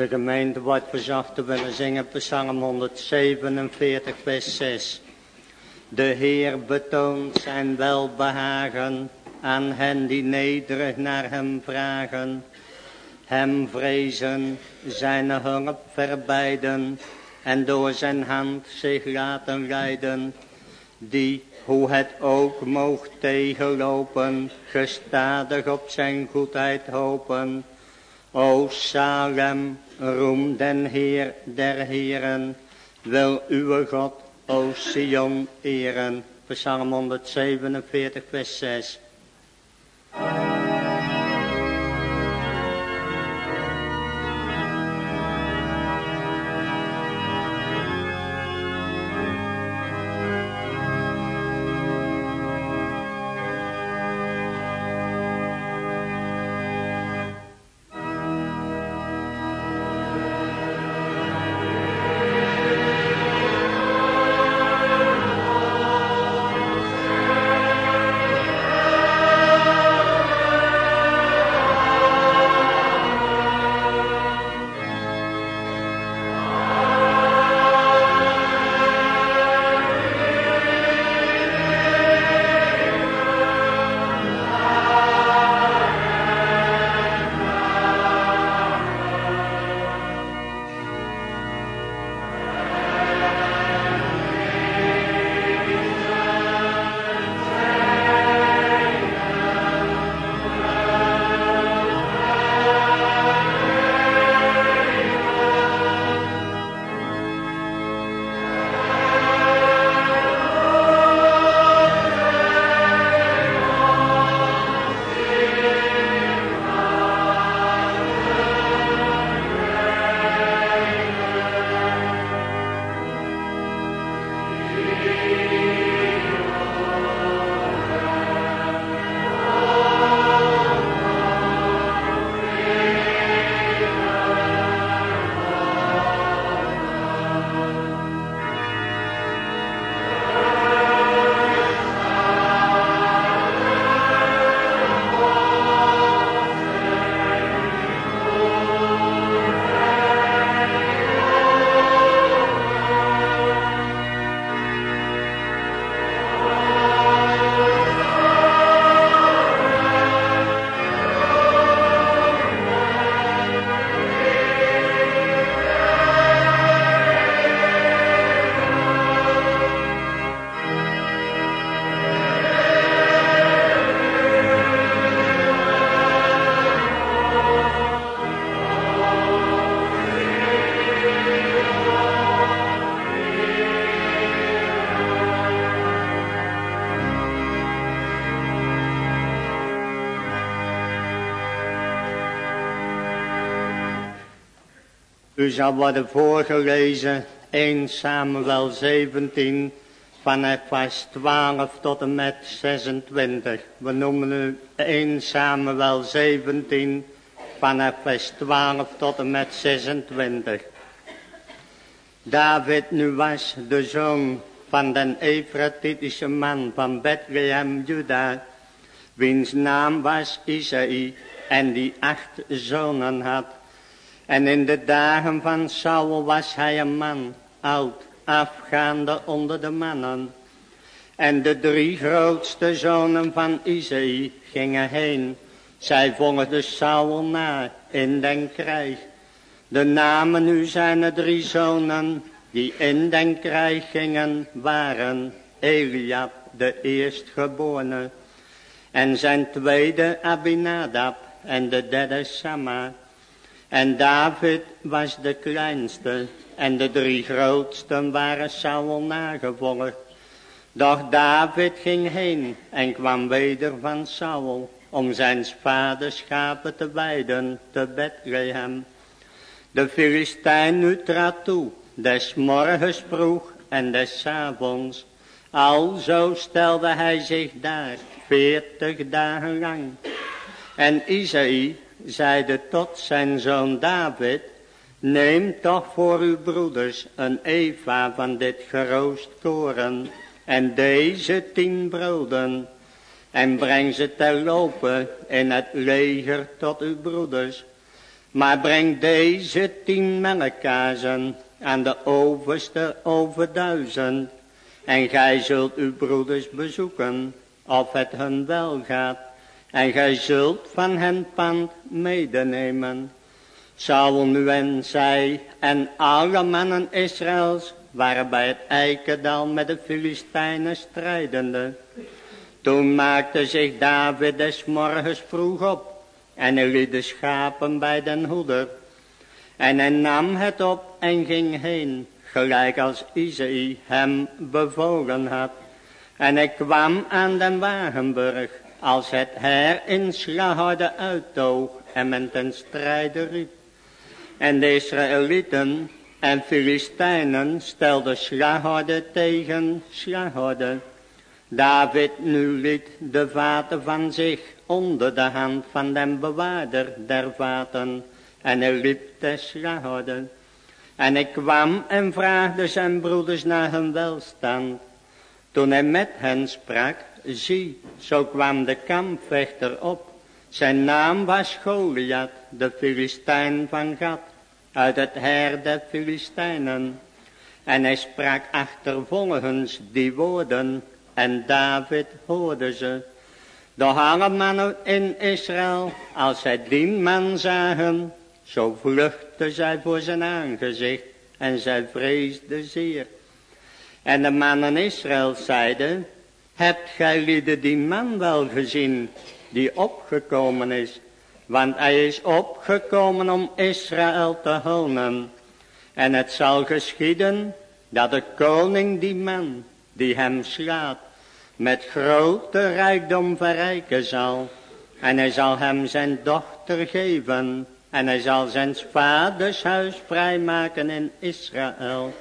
De gemeente wordt verzocht te willen zingen Psalm 147 vers 6. De Heer betoont zijn welbehagen aan hen die nederig naar hem vragen. Hem vrezen, zijn hulp verbijden en door zijn hand zich laten leiden. Die, hoe het ook moogt tegenlopen, gestadig op zijn goedheid hopen. O Salem, roem den Heer der Heeren, wil uw God, o Sion, eren. Psalm 147, vers 6. U zal worden voorgelezen 1 Samuel 17 vanaf vers 12 tot en met 26. We noemen u 1 Samuel 17 vanaf vers 12 tot en met 26. David nu was de zoon van den Efratitische man van Bethlehem, Juda, wiens naam was Isaï en die acht zonen had. En in de dagen van Saul was hij een man, oud, afgaande onder de mannen. En de drie grootste zonen van Isaïe gingen heen. Zij volgden Saul na in den krijg. De namen nu zijn de drie zonen die in den krijg gingen waren Eliab, de eerstgeborene. En zijn tweede Abinadab en de derde Sama. En David was de kleinste en de drie grootsten waren Saul nagevolgd. Doch David ging heen en kwam weder van Saul om zijn vaders schapen te weiden te Bethlehem. De Filistijn nu trad toe, des morgens vroeg en des avonds. Alzo stelde hij zich daar, veertig dagen lang. En Isaïe zeide tot zijn zoon David, neem toch voor uw broeders een eva van dit geroost koren en deze tien broden en breng ze ter lopen in het leger tot uw broeders. Maar breng deze tien melkkazen aan de overste over duizend. En gij zult uw broeders bezoeken, of het hun wel gaat. En gij zult van hen pand medenemen. Saul nu en zij en alle mannen Israëls waren bij het Eikendal met de Filistijnen strijdende. Toen maakte zich David des morgens vroeg op en hij liet de schapen bij den hoeder. En hij nam het op en ging heen, gelijk als Isaïe hem bevolen had. En hij kwam aan den Wagenburg, als het her in Slahorde uittoog en men ten strijde riep. En de Israëlieten en Filistijnen stelden Slahorde tegen Slahorde. David nu liet de vaten van zich onder de hand van den bewaarder der vaten. En hij liep te Slahorde. En ik kwam en vraagde zijn broeders naar hun welstand. Toen hij met hen sprak, zie, zo kwam de kampvechter op. Zijn naam was Goliath, de Filistijn van Gad, uit het heer der Filistijnen. En hij sprak achtervolgens die woorden, en David hoorde ze. De alle mannen in Israël, als zij die man zagen, zo vluchtten zij voor zijn aangezicht en zij vreesden zeer. En de mannen Israël zeiden, hebt gij lieden die man wel gezien die opgekomen is? Want hij is opgekomen om Israël te hulnen. En het zal geschieden dat de koning die man die hem slaat met grote rijkdom verrijken zal. En hij zal hem zijn dochter geven. En hij zal zijn vaders huis vrijmaken in Israël.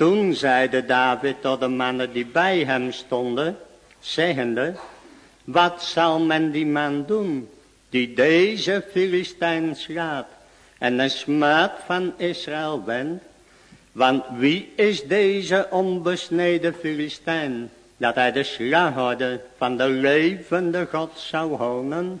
Toen zeide David tot de mannen die bij hem stonden, zeggende, wat zal men die man doen, die deze Filistijn slaat en de smaad van Israël wendt? Want wie is deze onbesneden Filistijn, dat hij de slagorde van de levende God zou honen?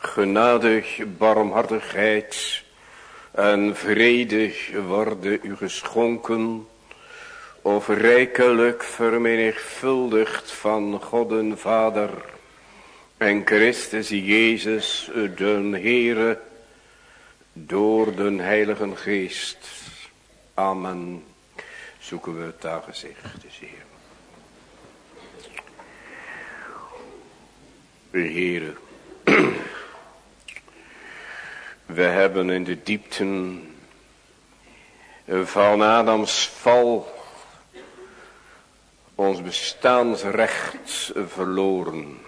Genadig barmhartigheid en vrede worden u geschonken of rijkelijk vermenigvuldigd van God en Vader en Christus Jezus, den Heere, door den Heiligen Geest. Amen. Zoeken we het aangezicht des Heer. Heere, we hebben in de diepten van Adams val ons bestaansrecht verloren.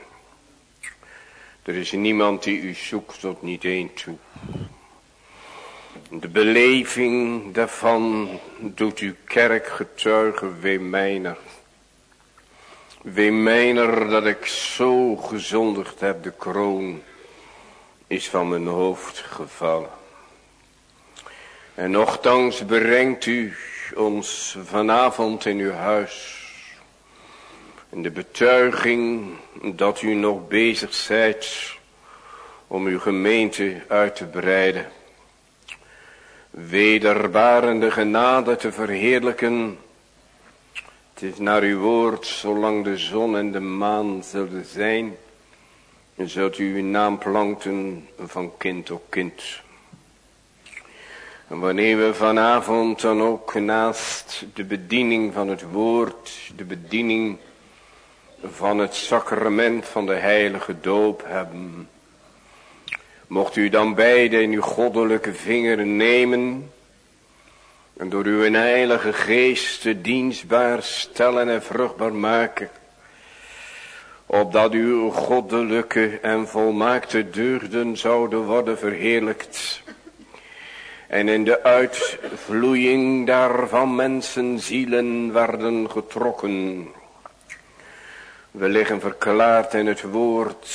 Er is niemand die u zoekt tot niet één toe. De beleving daarvan doet uw kerk getuigen, wee mijner. Wee mijner dat ik zo gezondigd heb, de kroon is van mijn hoofd gevallen. En nochtans brengt u ons vanavond in uw huis. In de betuiging dat u nog bezig zijt om uw gemeente uit te breiden. Wederbarende genade te verheerlijken. Het is naar uw woord, zolang de zon en de maan zullen zijn. Zult u uw naam planten van kind tot kind. En wanneer we vanavond dan ook naast de bediening van het woord, de bediening van het sacrament van de heilige doop hebben. Mocht u dan beide in uw goddelijke vingeren nemen, En door uw heilige geest dienstbaar stellen en vruchtbaar maken. Opdat uw goddelijke en volmaakte deugden zouden worden verheerlijkt. En in de uitvloeiing daarvan mensen zielen werden getrokken. We liggen verklaard in het woord,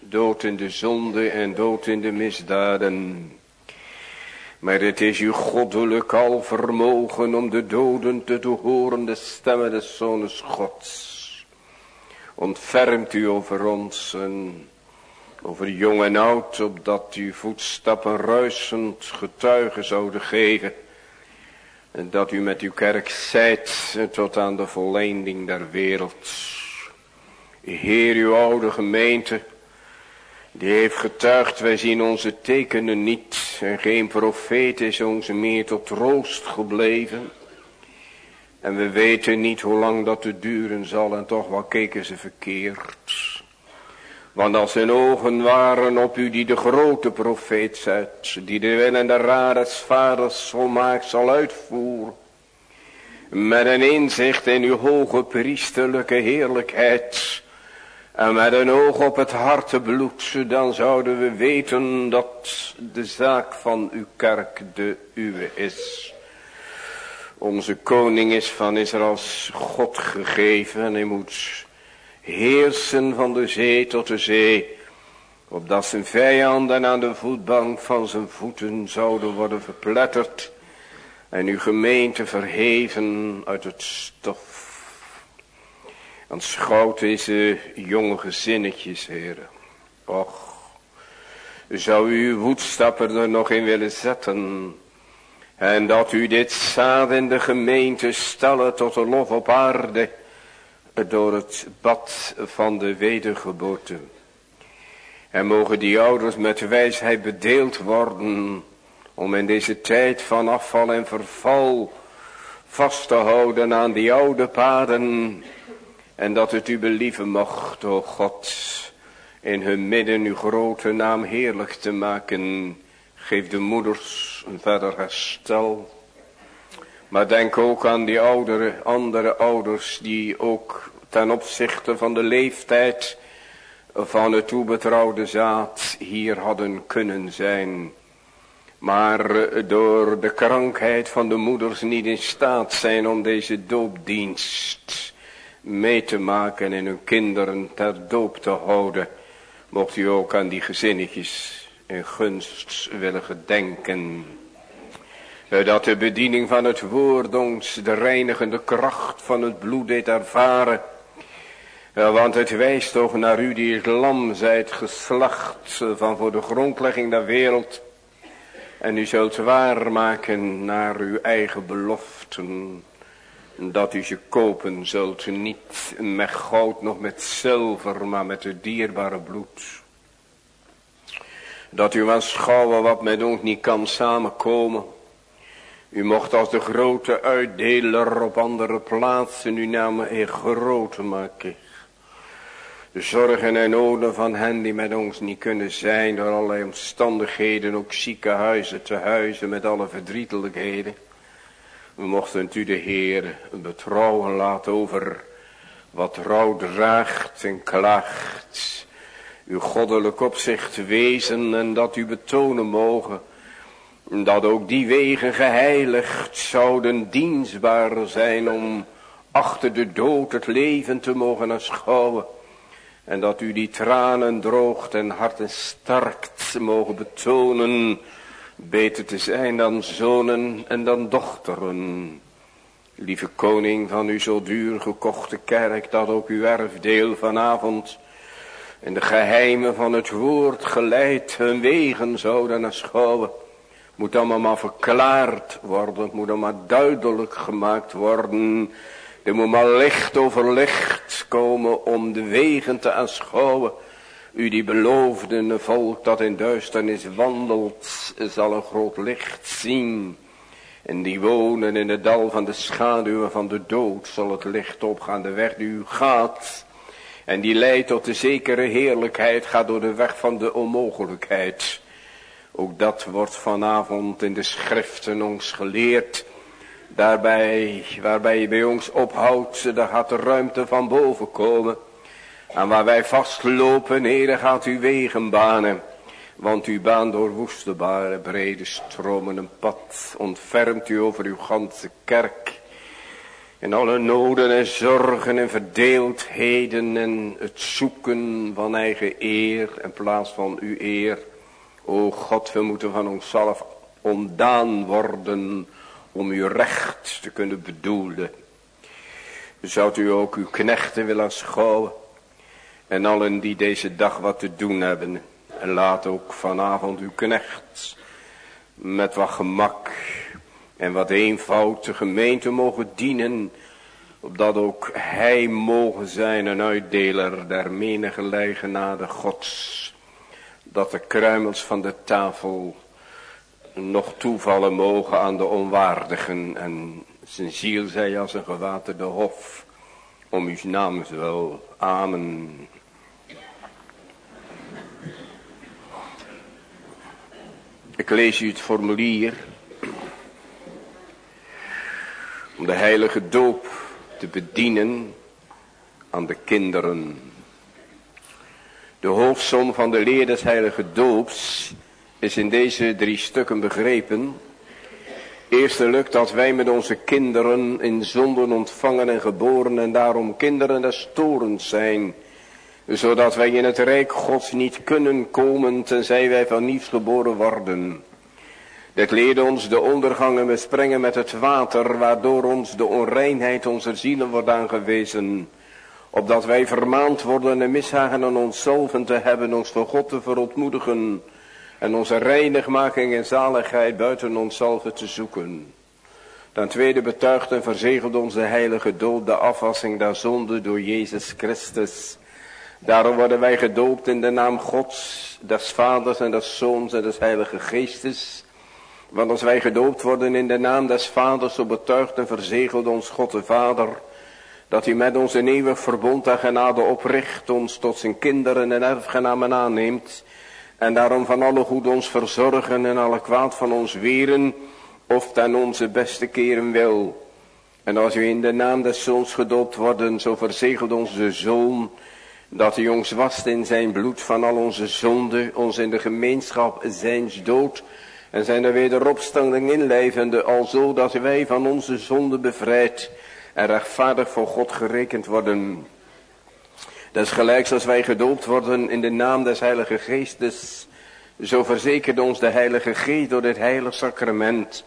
dood in de zonde en dood in de misdaden. Maar het is uw goddelijk al vermogen om de doden te horen de stemmen des Zones Gods. Ontfermt u over ons en over jong en oud, opdat uw voetstappen ruisend getuigen zouden geven. En dat u met uw kerk zijt tot aan de volleinding der wereld. Heer, uw oude gemeente, die heeft getuigd, wij zien onze tekenen niet. En geen profeet is ons meer tot troost gebleven. En we weten niet hoe lang dat te duren zal en toch wel keken ze verkeerd. Want als hun ogen waren op u die de grote profeet zet, die de wil en de vaders volmaakt zal uitvoeren. Met een inzicht in uw hoge priesterlijke heerlijkheid. En met een oog op het hartebloed, dan zouden we weten dat de zaak van uw kerk de uwe is. Onze koning is van Israëls God gegeven en hij moet heersen van de zee tot de zee. Opdat zijn vijanden aan de voetbank van zijn voeten zouden worden verpletterd. En uw gemeente verheven uit het stof. Aanschouw deze jonge gezinnetjes, heren. Och, zou u uw voetstapper er nog in willen zetten. En dat u dit zaad in de gemeente stellen tot de lof op aarde. Door het bad van de wedergeboorte. En mogen die ouders met wijsheid bedeeld worden. Om in deze tijd van afval en verval vast te houden aan die oude paden en dat het u believen mocht, o God, in hun midden uw grote naam heerlijk te maken. Geef de moeders een verder herstel. Maar denk ook aan die oudere, andere ouders die ook ten opzichte van de leeftijd van het toebetrouwde zaad hier hadden kunnen zijn. Maar door de krankheid van de moeders niet in staat zijn om deze doopdienst mee te maken en hun kinderen ter doop te houden. Mocht u ook aan die gezinnetjes in gunst willen gedenken. Dat de bediening van het woord ons de reinigende kracht van het bloed deed ervaren. Want het wijst toch naar u die het lam zijt geslacht van voor de grondlegging der wereld. En u zult waarmaken naar uw eigen beloften dat u ze kopen zult, niet met goud, nog met zilver, maar met het dierbare bloed. Dat u aanschouwen wat met ons niet kan samenkomen. U mocht als de grote uitdeler op andere plaatsen uw naam in grote maken. De zorgen en noden van hen die met ons niet kunnen zijn door allerlei omstandigheden, ook ziekenhuizen te huizen met alle verdrietelijkheden. We mochten u de Heer betrouwen laten over wat rouw draagt en klaagt. Uw goddelijk opzicht wezen en dat u betonen mogen. Dat ook die wegen geheiligd zouden dienstbaar zijn om achter de dood het leven te mogen aanschouwen. En dat u die tranen droogt en harten starkt mogen betonen beter te zijn dan zonen en dan dochteren. Lieve koning van uw zo duur gekochte kerk, dat ook uw erfdeel vanavond in de geheimen van het woord geleid hun wegen zouden aanschouwen. Moet allemaal maar verklaard worden, moet allemaal duidelijk gemaakt worden. Er moet maar licht over licht komen om de wegen te aanschouwen u die beloofde volk dat in duisternis wandelt, zal een groot licht zien. En die wonen in het dal van de schaduwen van de dood, zal het licht opgaan, de weg die u gaat. En die leidt tot de zekere heerlijkheid, gaat door de weg van de onmogelijkheid. Ook dat wordt vanavond in de schriften ons geleerd. Daarbij, waarbij je bij ons ophoudt, daar gaat de ruimte van boven komen. En waar wij vastlopen, Heer, gaat u wegen banen. Want u baan door woeste brede stromen een pad. Ontfermt u over uw ganse kerk. In alle noden en zorgen en verdeeldheden en het zoeken van eigen eer in plaats van uw eer. O God, we moeten van onszelf ontdaan worden om uw recht te kunnen bedoelen. Zou u ook uw knechten willen aanschouwen en allen die deze dag wat te doen hebben. En laat ook vanavond uw knecht met wat gemak en wat eenvoud de gemeente mogen dienen. Opdat ook hij mogen zijn een uitdeler der menige genade gods. Dat de kruimels van de tafel nog toevallen mogen aan de onwaardigen. En zijn ziel zij als een gewaterde hof. Om uw naam wel. Amen. Ik lees u het formulier. Om de heilige doop te bedienen aan de kinderen. De hoofdsom van de leer des heilige doops is in deze drie stukken begrepen. Eerstelijk dat wij met onze kinderen in zonden ontvangen en geboren en daarom kinderen des torens zijn. Zodat wij in het rijk gods niet kunnen komen tenzij wij van nieuws geboren worden. Leerde ons de ondergangen besprengen met het water, waardoor ons de onreinheid onze zielen wordt aangewezen. Opdat wij vermaand worden en mishagen aan onszelf te hebben, ons voor God te verontmoedigen en onze reinigmaking en zaligheid buiten onszelf te zoeken. Ten tweede betuigt en verzegelt onze heilige dood de afwassing der zonde door Jezus Christus. Daarom worden wij gedoopt in de naam Gods, des Vaders en des Zoons en des Heilige Geestes. Want als wij gedoopt worden in de naam des Vaders, zo betuigt en verzegelt ons God de Vader, dat hij met ons een eeuwig verbond en genade opricht, ons tot zijn kinderen en erfgenamen aanneemt, en daarom van alle goed ons verzorgen en alle kwaad van ons weren, of ten onze beste keren wil. En als u in de naam des Zoons gedoopt worden, zo verzegelt ons de Zoon, dat hij ons wast in zijn bloed van al onze zonden, ons in de gemeenschap zijns dood, en zijn er wederopstanding inlevende, alzo dat wij van onze zonden bevrijd en rechtvaardig voor God gerekend worden. Desgelijks als wij gedoopt worden in de naam des Heilige Geestes, zo verzekert ons de Heilige Geest door dit heilig sacrament,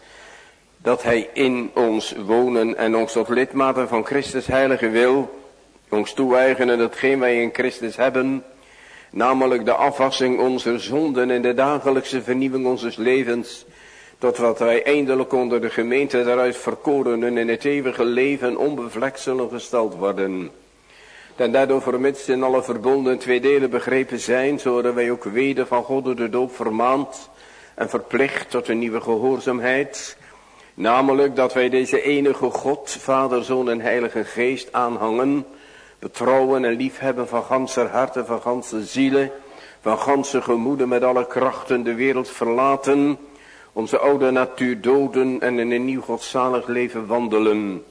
dat Hij in ons wonen en ons tot lidmaten van Christus heilige wil, ons toe-eigenen datgene wij in Christus hebben, namelijk de afwassing onze zonden en de dagelijkse vernieuwing onze levens, tot wat wij eindelijk onder de gemeente daaruit verkorenen in het eeuwige leven onbevlekt zullen gesteld worden. En daardoor vermits in alle verbonden twee delen begrepen zijn, zo worden wij ook weder van God door de doop vermaand en verplicht tot een nieuwe gehoorzaamheid. Namelijk dat wij deze enige God, Vader, Zoon en Heilige Geest aanhangen, betrouwen en liefhebben van ganser harten, van ganse zielen, van ganse gemoeden met alle krachten de wereld verlaten, onze oude natuur doden en in een nieuw godzalig leven wandelen.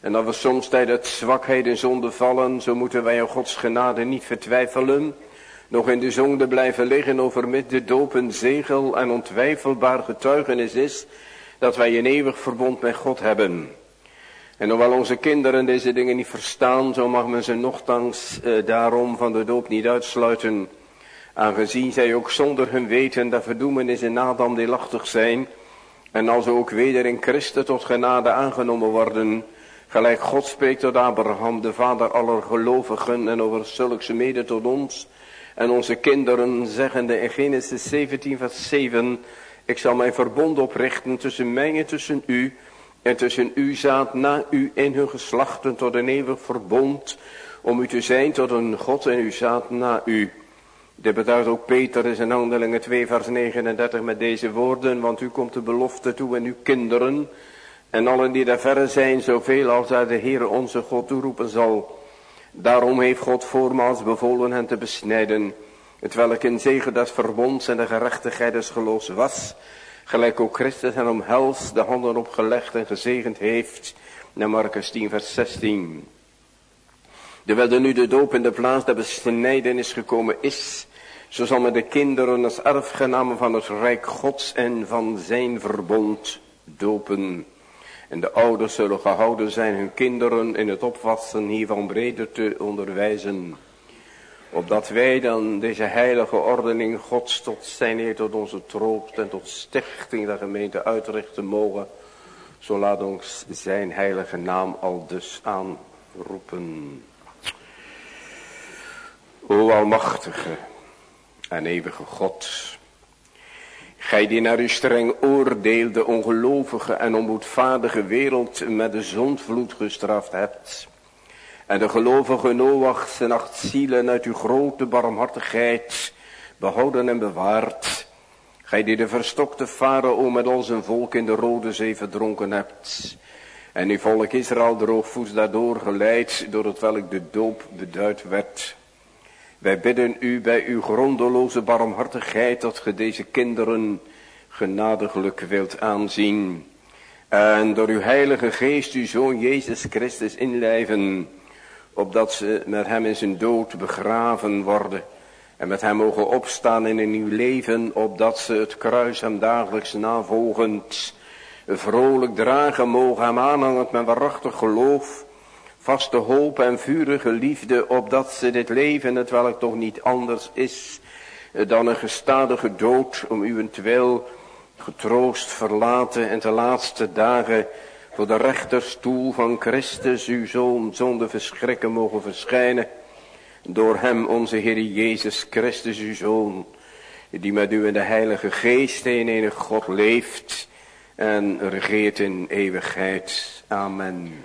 En als we soms tijdens zwakheid en zonde vallen, zo moeten wij aan Gods genade niet vertwijfelen, nog in de zonde blijven liggen over met de zegel en ontwijfelbaar getuigenis is, dat wij een eeuwig verbond met God hebben. En hoewel onze kinderen deze dingen niet verstaan, zo mag men ze nogthans eh, daarom van de doop niet uitsluiten. Aangezien zij ook zonder hun weten dat verdoemenis en Adam deelachtig zijn. En als ze ook weder in Christus tot genade aangenomen worden. Gelijk God spreekt tot Abraham, de vader aller gelovigen en over zulks mede tot ons. En onze kinderen zeggende in Genesis 17 vers 7. Ik zal mijn verbond oprichten tussen mij en tussen u en tussen u zaad na u in hun geslachten tot een eeuwig verbond, om u te zijn tot een God en u zaad na u. Dit beduidt ook Peter in handelingen 2 vers 39 met deze woorden, want u komt de belofte toe en uw kinderen, en allen die daar verre zijn, zoveel als uit de Heer onze God toeroepen zal. Daarom heeft God voormaals bevolen hen te besnijden, het welk een zegen des verbonds en de gerechtigheid des geloofs was, Gelijk ook Christus hen omhelst, de handen opgelegd en gezegend heeft. Naar Marcus 10 vers 16. Terwijl er nu de doop in de plaats der besnijdenis gekomen is, zo zal men de kinderen als erfgenamen van het Rijk Gods en van zijn verbond dopen. En de ouders zullen gehouden zijn hun kinderen in het opvatten hiervan breder te onderwijzen. Opdat wij dan deze heilige ordening Gods tot zijn eer, tot onze troost en tot stichting der gemeente uitrichten mogen. Zo laat ons zijn heilige naam al dus aanroepen. O almachtige en eeuwige God. Gij die naar uw streng oordeel de ongelovige en onmoedvaardige wereld met de zondvloed gestraft hebt. En de gelovige Noach en acht zielen uit uw grote barmhartigheid behouden en bewaard. Gij die de verstokte farao met al zijn volk in de Rode Zee verdronken hebt. En uw volk Israël droogvoets daardoor geleid, door het welk de doop beduid werd. Wij bidden u bij uw grondeloze barmhartigheid dat ge deze kinderen genadiglijk wilt aanzien. En door uw heilige geest uw zoon Jezus Christus inlijven. Opdat ze met hem in zijn dood begraven worden. En met hem mogen opstaan in een nieuw leven. Opdat ze het kruis hem dagelijks navolgend. Vrolijk dragen mogen hem aanhangend met waarachtig geloof vaste hoop en vurige liefde, opdat ze dit leven, het welk toch niet anders is dan een gestadige dood, om uwentwil getroost verlaten en de laatste dagen voor de rechterstoel van Christus, uw Zoon, zonder verschrikken mogen verschijnen. Door hem, onze Heer Jezus Christus, uw Zoon, die met u in de Heilige Geest in enig God leeft en regeert in eeuwigheid. Amen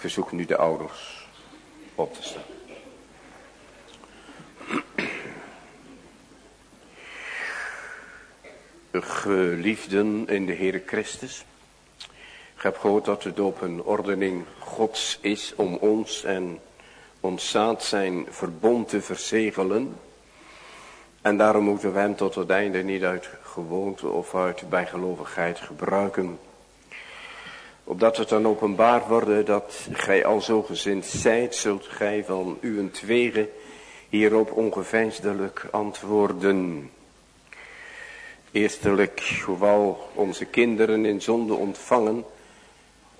verzoek nu de ouders op te staan. Geliefden in de Heere Christus. Ik heb gehoord dat het op een ordening Gods is om ons en ons zaad zijn verbond te verzegelen. En daarom moeten we hem tot het einde niet uit gewoonte of uit bijgelovigheid gebruiken opdat het dan openbaar worden dat gij al zo gezind zijt, zult gij van uwentwege hierop ongeveinsdelijk antwoorden. Eerstelijk, hoewel onze kinderen in zonde ontvangen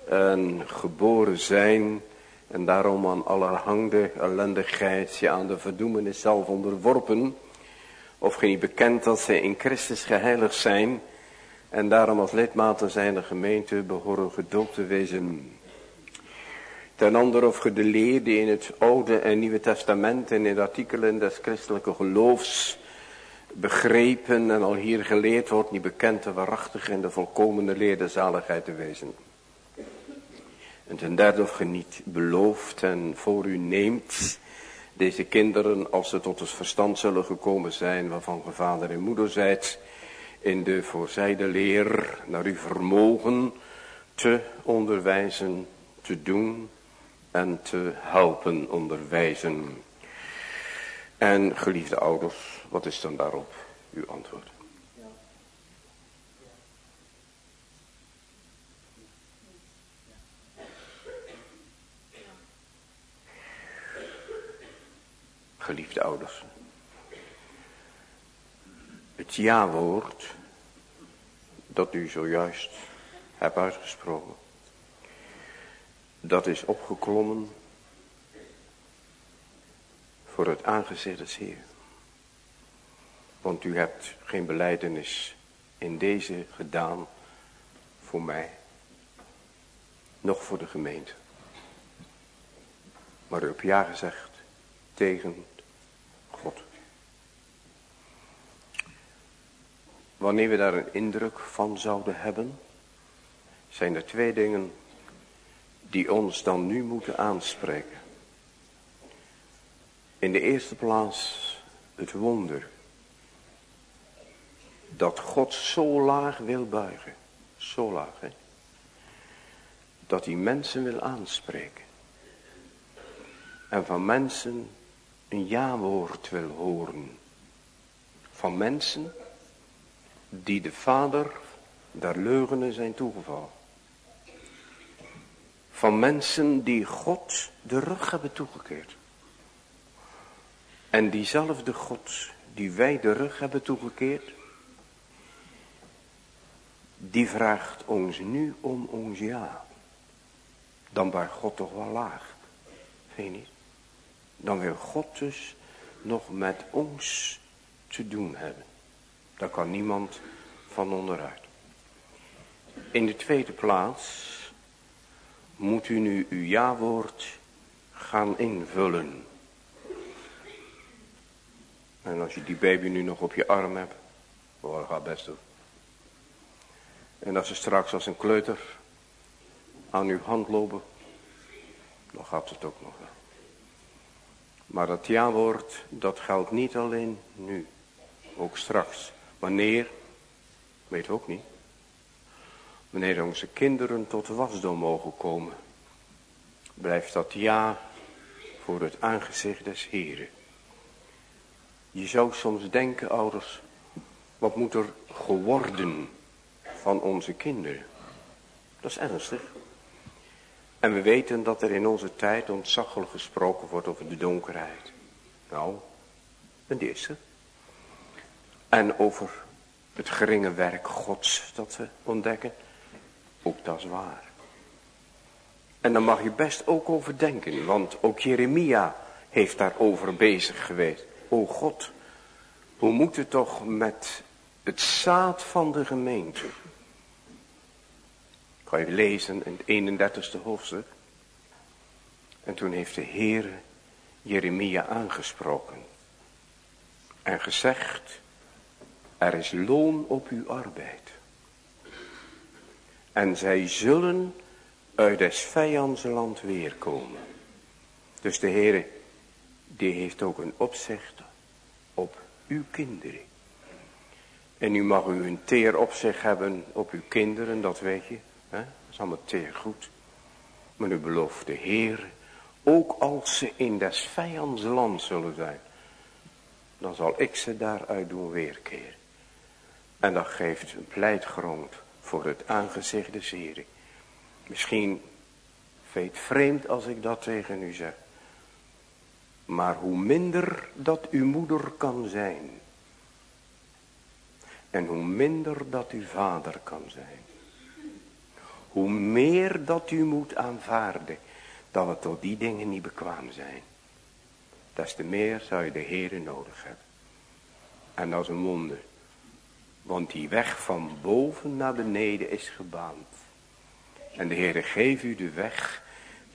en geboren zijn en daarom aan allerhande ellendigheid, ja aan de verdoemenis zelf onderworpen, of geen bekend dat zij in Christus geheiligd zijn, en daarom als lidmaten zijn de gemeente behoren gedoopt te wezen. Ten andere of ge de leer in het Oude en Nieuwe Testament en in de artikelen des christelijke geloofs begrepen en al hier geleerd wordt, niet bekend de waarachtige en de volkomene leer de zaligheid te wezen. En ten derde of ge belooft en voor u neemt deze kinderen als ze tot het verstand zullen gekomen zijn waarvan ge vader en moeder zijt, in de voorzijde leer naar uw vermogen te onderwijzen, te doen en te helpen onderwijzen. En geliefde ouders, wat is dan daarop uw antwoord? Geliefde ouders het ja-woord dat u zojuist hebt uitgesproken. Dat is opgeklommen voor het aangezicht des Heer. Want u hebt geen beleidenis in deze gedaan voor mij, nog voor de gemeente. Maar u hebt ja gezegd tegen God. Wanneer we daar een indruk van zouden hebben, zijn er twee dingen die ons dan nu moeten aanspreken. In de eerste plaats het wonder dat God zo laag wil buigen, zo laag hè, dat hij mensen wil aanspreken en van mensen een ja-woord wil horen. Van mensen die de Vader daar leugenen zijn toegevallen. Van mensen die God de rug hebben toegekeerd. En diezelfde God die wij de rug hebben toegekeerd. Die vraagt ons nu om ons ja. Dan waar God toch wel laag. Vind je niet? Dan wil God dus nog met ons te doen hebben. Daar kan niemand van onderuit. In de tweede plaats moet u nu uw ja-woord gaan invullen. En als je die baby nu nog op je arm hebt, oh, dat gaat best doen. En als ze straks als een kleuter aan uw hand lopen, dan gaat het ook nog. Maar dat ja-woord, dat geldt niet alleen nu, ook straks. Wanneer, weet ook niet. Wanneer onze kinderen tot wasdom mogen komen, blijft dat ja voor het aangezicht des Heren. Je zou soms denken, ouders, wat moet er geworden van onze kinderen? Dat is ernstig. En we weten dat er in onze tijd ontzaglijk gesproken wordt over de donkerheid. Nou, en die is er. En over het geringe werk gods dat we ontdekken. Ook dat is waar. En daar mag je best ook over denken. Want ook Jeremia heeft daarover bezig geweest. O God, hoe moet het toch met het zaad van de gemeente? Kan je lezen in het 31ste hoofdstuk. En toen heeft de Heer Jeremia aangesproken. En gezegd, er is loon op uw arbeid. En zij zullen uit des vijands land weerkomen. Dus de Heer, die heeft ook een opzicht op uw kinderen. En nu mag u een teer op zich hebben op uw kinderen, dat weet je. Hè? Dat is allemaal teer goed. Maar u belooft de Heer, ook als ze in des vijands land zullen zijn, dan zal ik ze daaruit doen weerkeren. En dat geeft een pleitgrond voor het aangezicht des Heren. Misschien veet vreemd als ik dat tegen u zeg. Maar hoe minder dat uw moeder kan zijn. En hoe minder dat uw vader kan zijn. Hoe meer dat u moet aanvaarden. Dat we tot die dingen niet bekwaam zijn. Des te meer zou je de Heere nodig hebben. En als een wonder. Want die weg van boven naar beneden is gebaand. En de Heere geeft u de weg.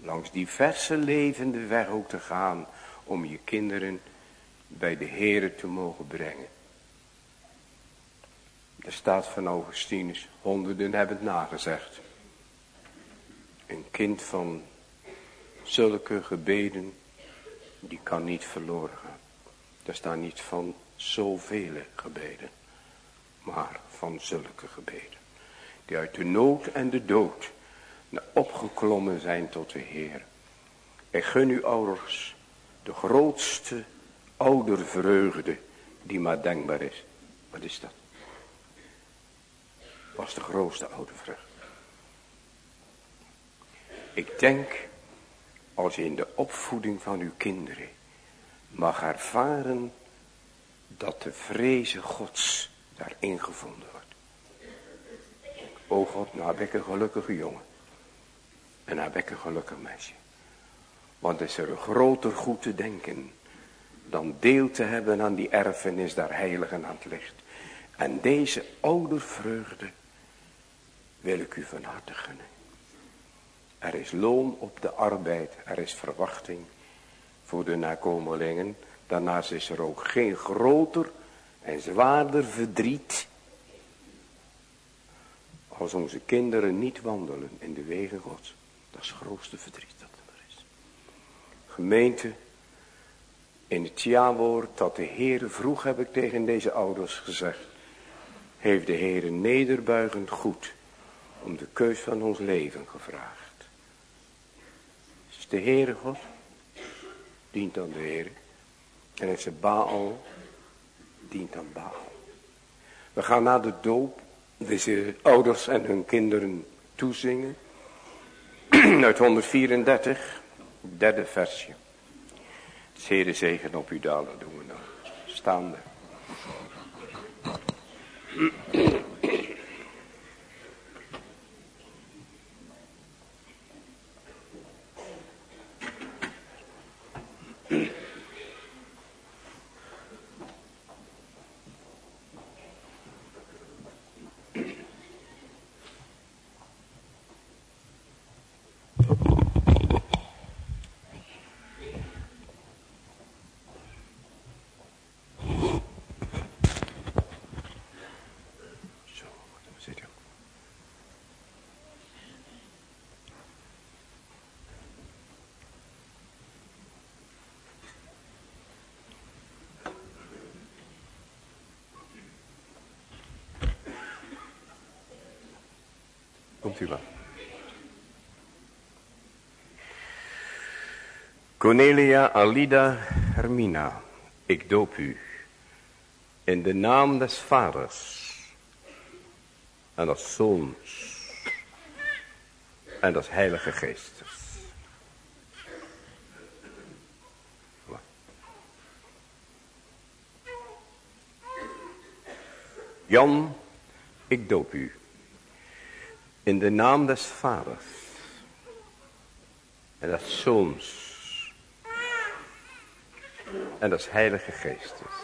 Langs die verse levende weg ook te gaan om je kinderen bij de Heere te mogen brengen. Er staat van Augustinus, honderden hebben het nagezegd. Een kind van zulke gebeden, die kan niet verloren gaan. Er staat niet van zoveel gebeden, maar van zulke gebeden. Die uit de nood en de dood opgeklommen zijn tot de Heer. En gun u ouders de grootste oudervreugde die maar denkbaar is. Wat is dat? Was de grootste oudervreugde. Ik denk, als je in de opvoeding van uw kinderen mag ervaren dat de vreze gods daarin gevonden wordt. O God, nou heb ik een gelukkige jongen. En nou heb ik een gelukkig meisje. Want is er een groter goed te denken dan deel te hebben aan die erfenis daar heiligen aan het licht. En deze oudervreugde wil ik u van harte gunnen. Er is loon op de arbeid, er is verwachting voor de nakomelingen. Daarnaast is er ook geen groter en zwaarder verdriet als onze kinderen niet wandelen in de wegen gods. Dat is het grootste verdriet. Gemeente, in het ja-woord dat de Heere vroeg heb ik tegen deze ouders gezegd. Heeft de Heere nederbuigend goed om de keus van ons leven gevraagd. De Heere God? Dient aan de Heere. En heeft ze Baal, dient aan Baal. We gaan naar de doop deze ouders en hun kinderen toezingen. Uit 134, derde versje. Zere zegen op u dalen doen we nou. Staande. Cornelia Alida Hermina, ik doop u in de naam des vaders en des zoons en des heilige geestes. Jan, ik doop u in de naam des vaders en des zoons en des heilige geestes.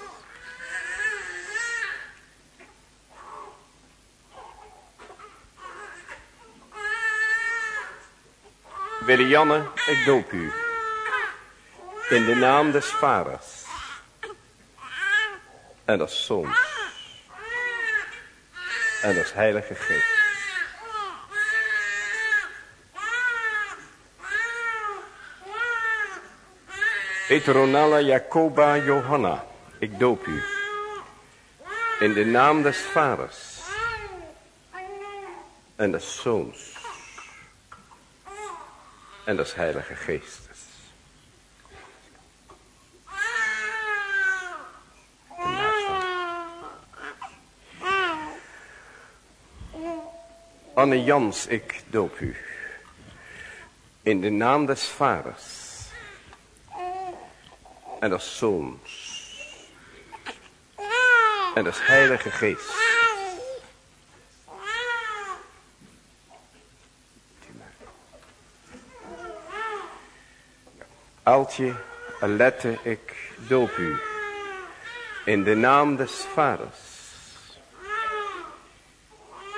Willianne, ik doop u. In de naam des vaders. En des zoons. En des heilige geest. Petronella Jacoba Johanna, ik doop u. In de naam des vaders. En des zoons. En des heilige geestes. Anne Jans, ik doop u. In de naam des vaders en des zoons. En des heilige geest. Altje, Alette, ik doop u. In de naam des vaders.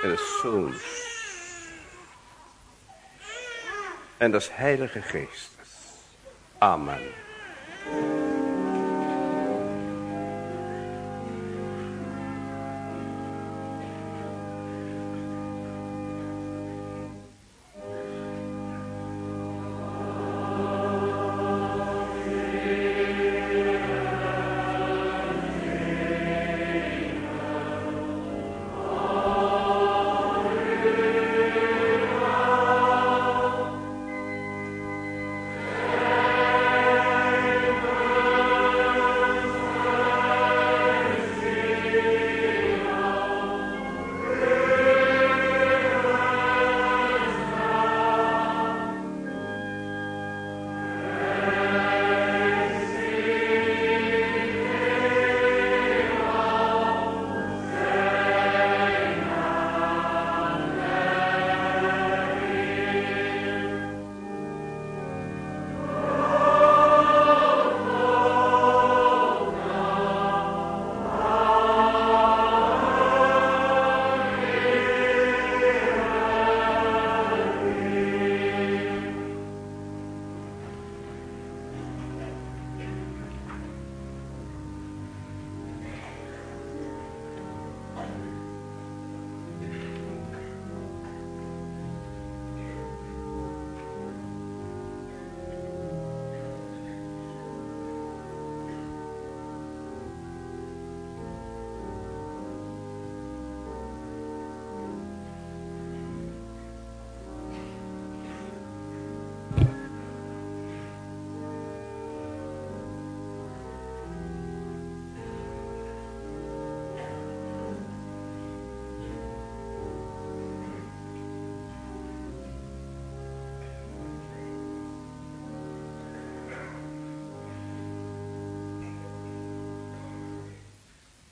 En des zoons. En des heilige geestes. Amen.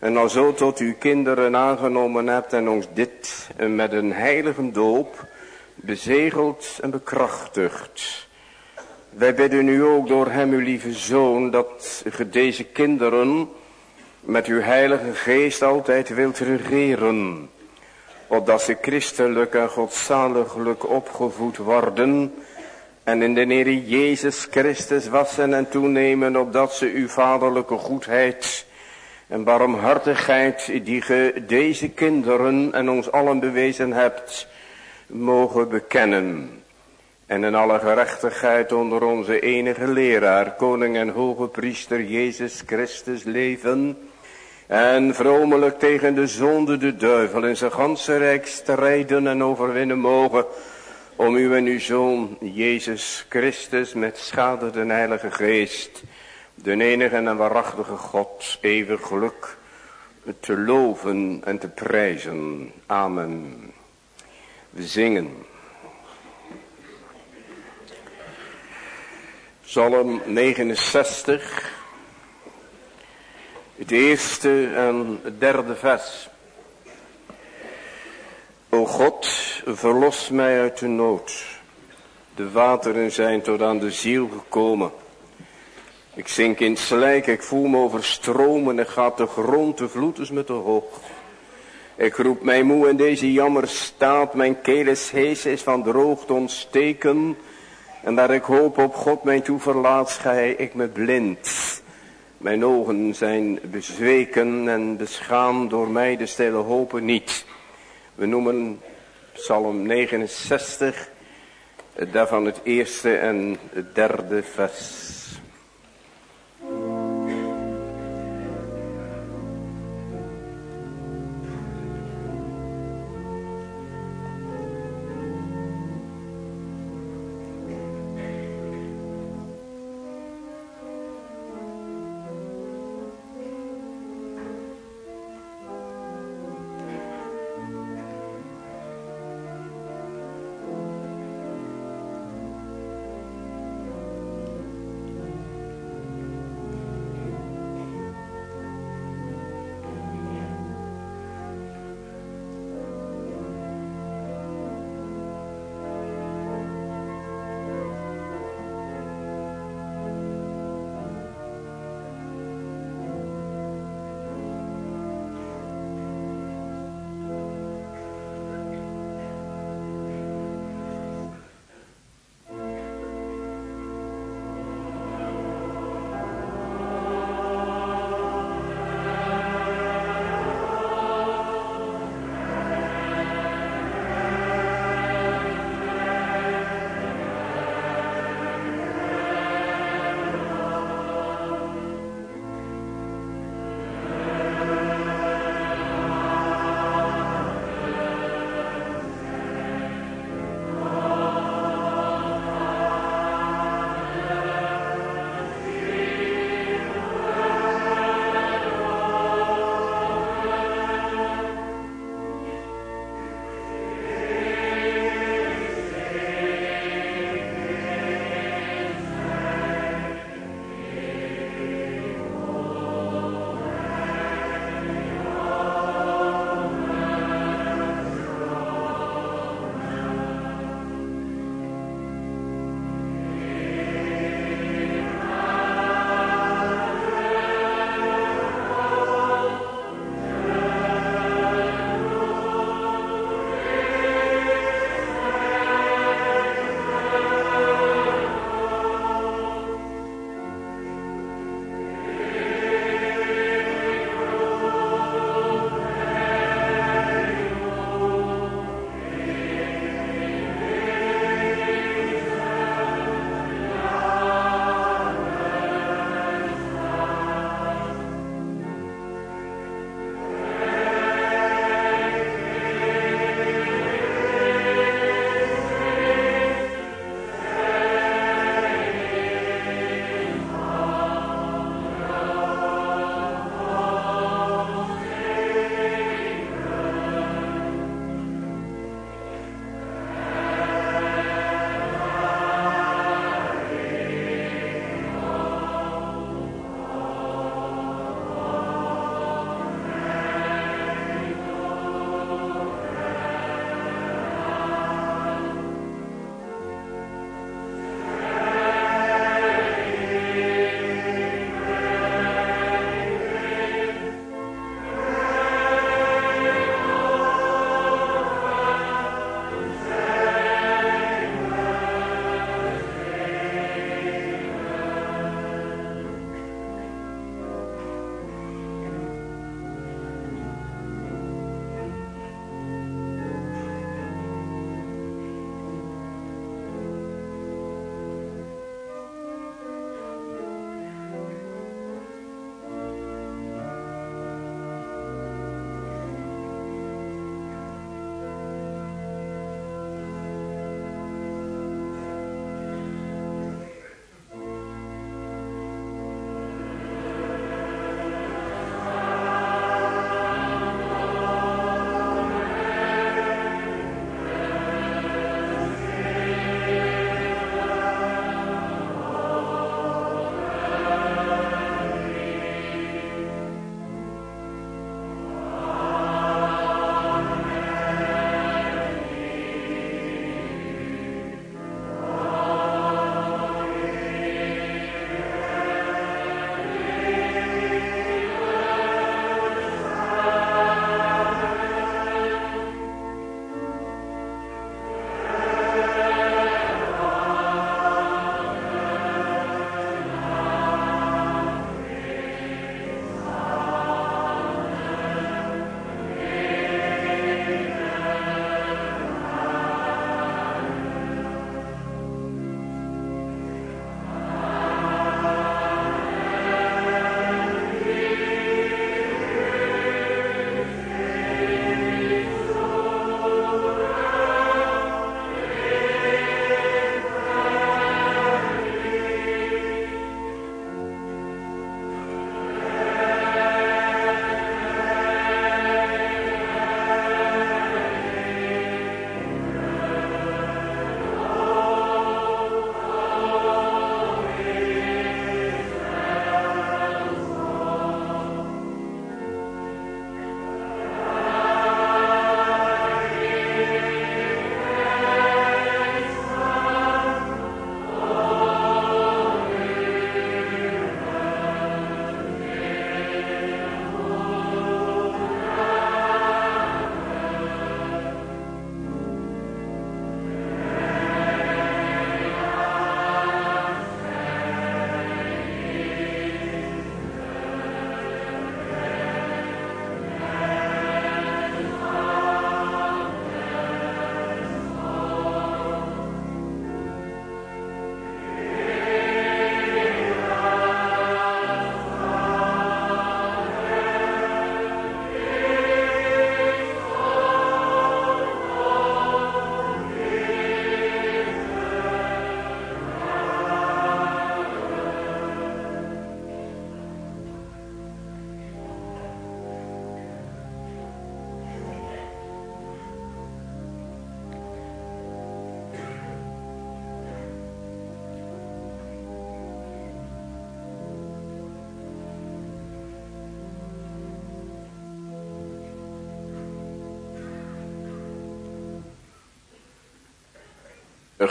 en al zo tot uw kinderen aangenomen hebt en ons dit met een heilige doop bezegeld en bekrachtigd. Wij bidden u ook door hem, uw lieve zoon, dat ge deze kinderen met uw heilige geest altijd wilt regeren. Opdat ze christelijk en godzaliglijk opgevoed worden en in de Heer Jezus Christus wassen en toenemen, opdat ze uw vaderlijke goedheid en barmhartigheid die ge deze kinderen en ons allen bewezen hebt, mogen bekennen. En in alle gerechtigheid onder onze enige leraar, koning en hoge priester Jezus Christus leven. En vromelijk tegen de zonde de duivel in zijn ganse rijk strijden en overwinnen mogen. Om u en uw zoon Jezus Christus met schade de heilige geest de enige en waarachtige God, eeuwig geluk te loven en te prijzen. Amen. We zingen. Psalm 69, het eerste en het derde vers. O God, verlos mij uit de nood. De wateren zijn tot aan de ziel gekomen. Ik zink in het slijk, ik voel me overstromen en gaat de grond, de vloed is me te hoog. Ik roep mij moe in deze jammer staat, mijn keel is hees, is van droogte ontsteken. En dat ik hoop op God mijn toeverlaat, schij ik me blind. Mijn ogen zijn bezweken en beschaamd door mij de stille hopen niet. We noemen Psalm 69, daarvan het eerste en het derde vers.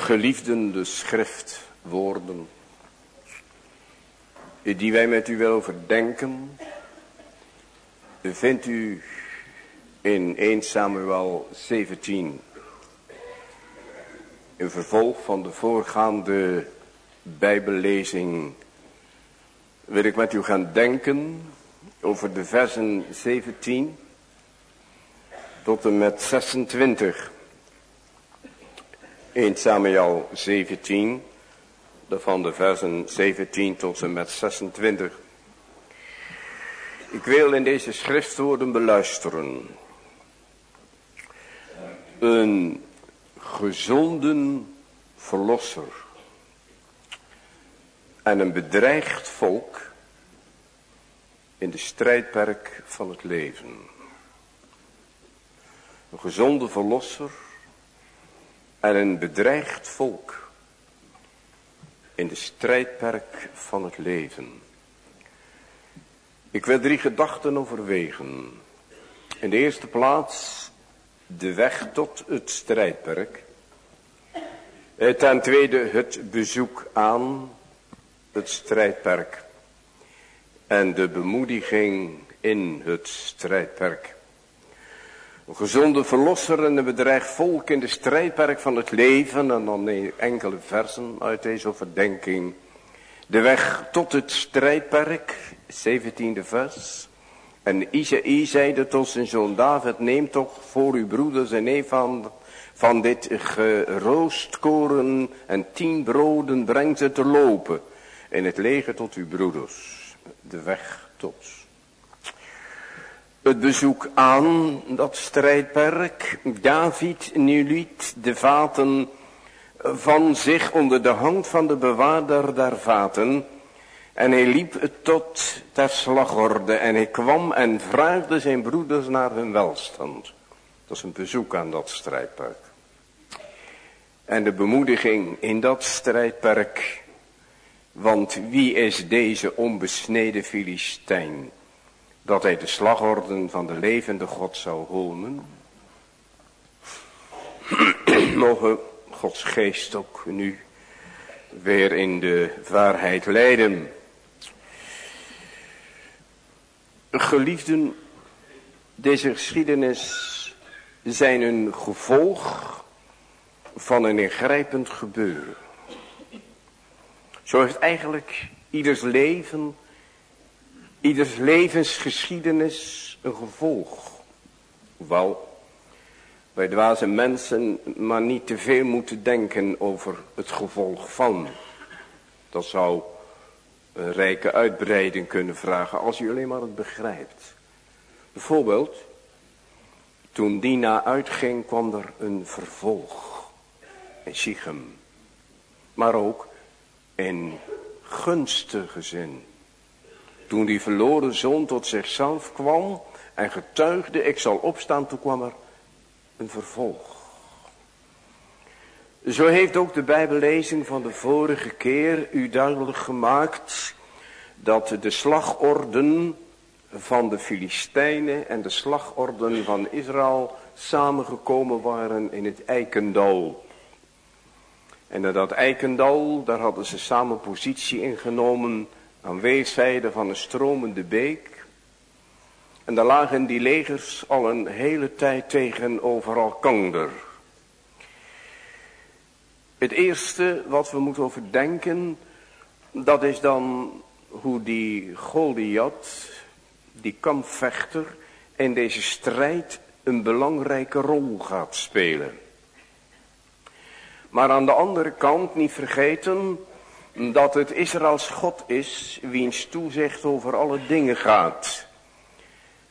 Geliefden de schriftwoorden die wij met u willen overdenken, vindt u in 1 Samuel 17. In vervolg van de voorgaande bijbellezing wil ik met u gaan denken over de versen 17 tot en met 26. 1 Samuel 17, van de versen 17 tot en met 26. Ik wil in deze schriftwoorden beluisteren. Een gezonden verlosser en een bedreigd volk in de strijdperk van het leven. Een gezonde verlosser en een bedreigd volk in de strijdperk van het leven. Ik wil drie gedachten overwegen. In de eerste plaats de weg tot het strijdperk. Eh, ten tweede het bezoek aan het strijdperk. En de bemoediging in het strijdperk. Een gezonde verlosser en een bedreigd volk in de strijdperk van het leven. En dan enkele versen uit deze overdenking. De weg tot het strijdperk, 17e vers. En Isaïe zeide tot zijn zoon David, neem toch voor uw broeders en een van, van dit geroost koren en tien broden, breng ze te lopen in het leger tot uw broeders. De weg tot. Het bezoek aan dat strijdperk. David nu liet de vaten van zich onder de hand van de bewaarder der vaten. En hij liep tot ter slagorde en hij kwam en vraagde zijn broeders naar hun welstand. Dat is een bezoek aan dat strijdperk. En de bemoediging in dat strijdperk. Want wie is deze onbesneden Filistijn? Dat hij de slagorden van de levende God zou honen. Mogen Gods geest ook nu weer in de waarheid leiden. Geliefden, deze geschiedenis zijn een gevolg van een ingrijpend gebeuren. Zo heeft eigenlijk ieders leven, ieders levensgeschiedenis een gevolg. Hoewel wij dwaze mensen maar niet te veel moeten denken over het gevolg van. Dat zou een rijke uitbreiding kunnen vragen als u alleen maar het begrijpt. Bijvoorbeeld, toen Dina uitging kwam er een vervolg in Sichem. Maar ook in gunstige zin. Toen die verloren zoon tot zichzelf kwam en getuigde, ik zal opstaan, toen kwam er een vervolg. Zo heeft ook de bijbellezing van de vorige keer u duidelijk gemaakt dat de slagorden van de Filistijnen en de slagorden van Israël samengekomen waren in het Eikendal. En in dat Eikendal, daar hadden ze samen positie ingenomen aan weerszijden van een stromende beek. En daar lagen die legers al een hele tijd tegenover elkander. Het eerste wat we moeten overdenken, dat is dan hoe die Goliath, die kampvechter, in deze strijd een belangrijke rol gaat spelen. Maar aan de andere kant niet vergeten dat het Israëls God is wiens toezicht over alle dingen gaat.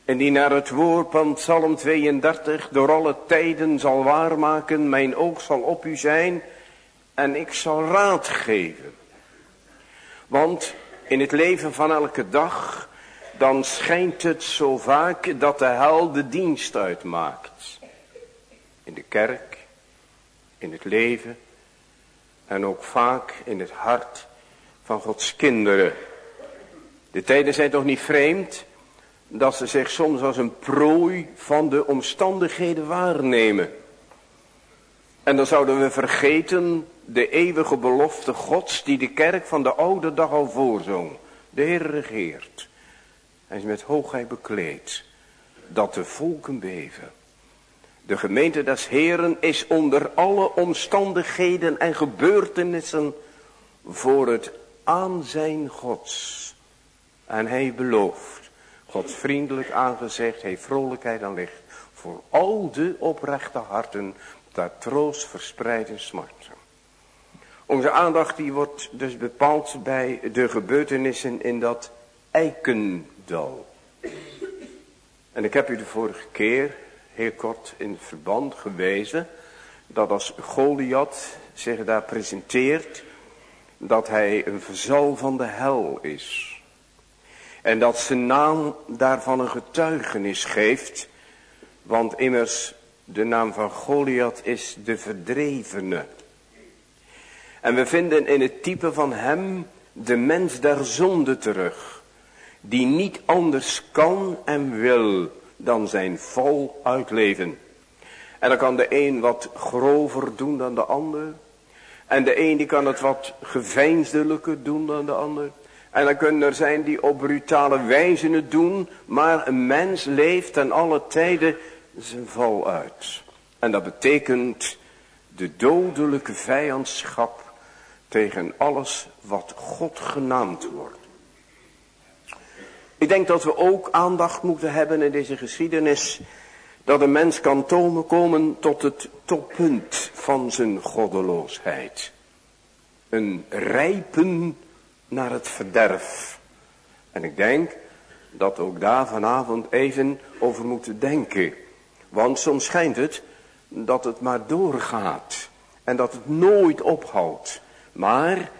En die naar het woord van Psalm 32 door alle tijden zal waarmaken, mijn oog zal op u zijn en ik zal raad geven. Want in het leven van elke dag, dan schijnt het zo vaak dat de hel de dienst uitmaakt. In de kerk, in het leven en ook vaak in het hart van Gods kinderen. De tijden zijn toch niet vreemd dat ze zich soms als een prooi van de omstandigheden waarnemen. En dan zouden we vergeten de eeuwige belofte gods die de kerk van de oude dag al voorzong. De Heer regeert. Hij is met hoogheid bekleed. Dat de volken beven. De gemeente des Heren is onder alle omstandigheden en gebeurtenissen voor het aanzijn gods. En hij belooft, Gods vriendelijk aangezegd, heeft vrolijkheid en licht. Voor al de oprechte harten, daar troost verspreidt in smart. Onze aandacht die wordt dus bepaald bij de gebeurtenissen in dat Eikendal. En ik heb u de vorige keer heel kort in verband gewezen dat als Goliath zich daar presenteert, dat hij een verzal van de hel is. En dat zijn naam daarvan een getuigenis geeft, want immers de naam van Goliath is de verdrevene. En we vinden in het type van hem de mens der zonde terug. Die niet anders kan en wil dan zijn vol uitleven. En dan kan de een wat grover doen dan de ander. En de een die kan het wat geveinsdelijker doen dan de ander. En dan kunnen er zijn die op brutale wijze het doen. Maar een mens leeft ten alle tijden zijn val uit. En dat betekent de dodelijke vijandschap tegen alles wat God genaamd wordt. Ik denk dat we ook aandacht moeten hebben in deze geschiedenis. Dat een mens kan tomen komen tot het toppunt van zijn goddeloosheid. Een rijpen naar het verderf. En ik denk dat ook daar vanavond even over moeten denken. Want soms schijnt het dat het maar doorgaat. En dat het nooit ophoudt. Maar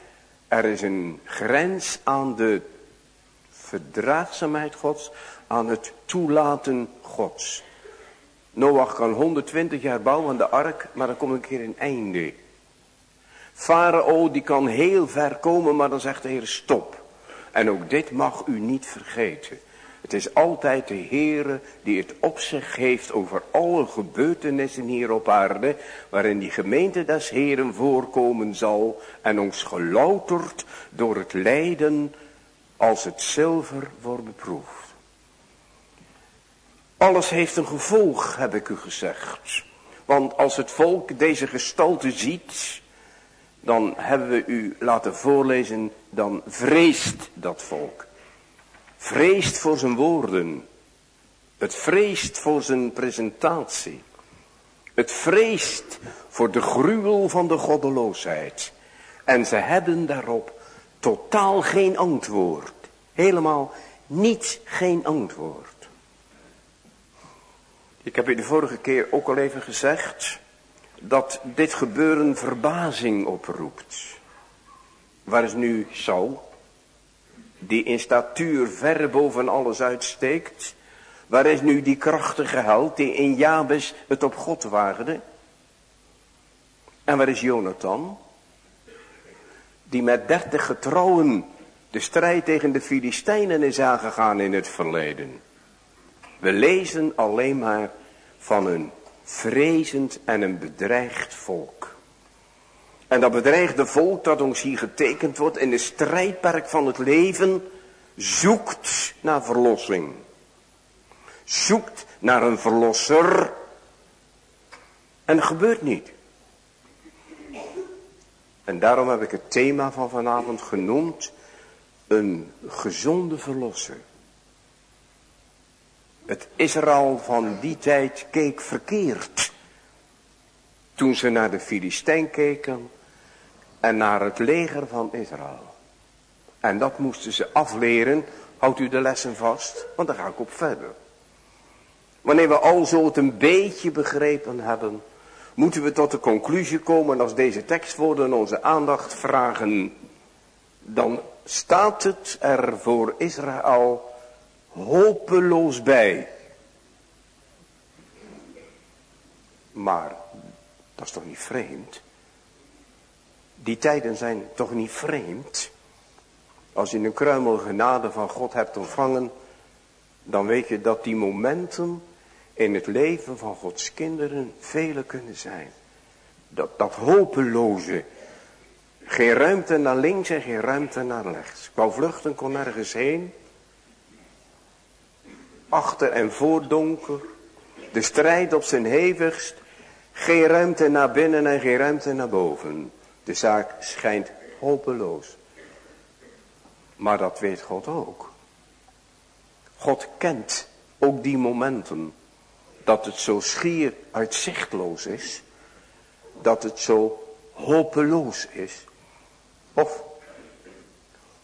er is een grens aan de verdraagzaamheid gods, aan het toelaten gods. Noach kan 120 jaar bouwen aan de ark, maar dan komt een keer een einde. Farao die kan heel ver komen, maar dan zegt de Heer stop. En ook dit mag u niet vergeten. Het is altijd de Heere die het op zich heeft over alle gebeurtenissen hier op aarde, waarin die gemeente des Heeren voorkomen zal en ons gelouterd door het lijden als het zilver wordt beproefd. Alles heeft een gevolg, heb ik u gezegd. Want als het volk deze gestalte ziet, dan hebben we u laten voorlezen, dan vreest dat volk. Vreest voor zijn woorden. Het vreest voor zijn presentatie. Het vreest voor de gruwel van de goddeloosheid. En ze hebben daarop totaal geen antwoord. Helemaal niet geen antwoord. Ik heb u de vorige keer ook al even gezegd dat dit gebeuren verbazing oproept. Waar is nu Saul? die in statuur ver boven alles uitsteekt. Waar is nu die krachtige held die in Jabes het op God waagde? En waar is Jonathan? Die met dertig getrouwen de strijd tegen de Filistijnen is aangegaan in het verleden. We lezen alleen maar van een vrezend en een bedreigd volk. En dat bedreigde volk dat ons hier getekend wordt in de strijdperk van het leven, zoekt naar verlossing. Zoekt naar een verlosser. En dat gebeurt niet. En daarom heb ik het thema van vanavond genoemd, een gezonde verlosser. Het Israël van die tijd keek verkeerd. Toen ze naar de Filistijn keken, en naar het leger van Israël. En dat moesten ze afleren. Houdt u de lessen vast, want daar ga ik op verder. Wanneer we al zo het een beetje begrepen hebben, moeten we tot de conclusie komen als deze tekstwoorden onze aandacht vragen. Dan staat het er voor Israël hopeloos bij. Maar dat is toch niet vreemd? Die tijden zijn toch niet vreemd? Als je een kruimel genade van God hebt ontvangen, dan weet je dat die momenten in het leven van Gods kinderen vele kunnen zijn. Dat, dat hopeloze. Geen ruimte naar links en geen ruimte naar rechts. Ik wou vluchten, kon nergens heen. Achter en voor donker. De strijd op zijn hevigst. Geen ruimte naar binnen en geen ruimte naar boven. De zaak schijnt hopeloos. Maar dat weet God ook. God kent ook die momenten dat het zo schier uitzichtloos is. Dat het zo hopeloos is. Of,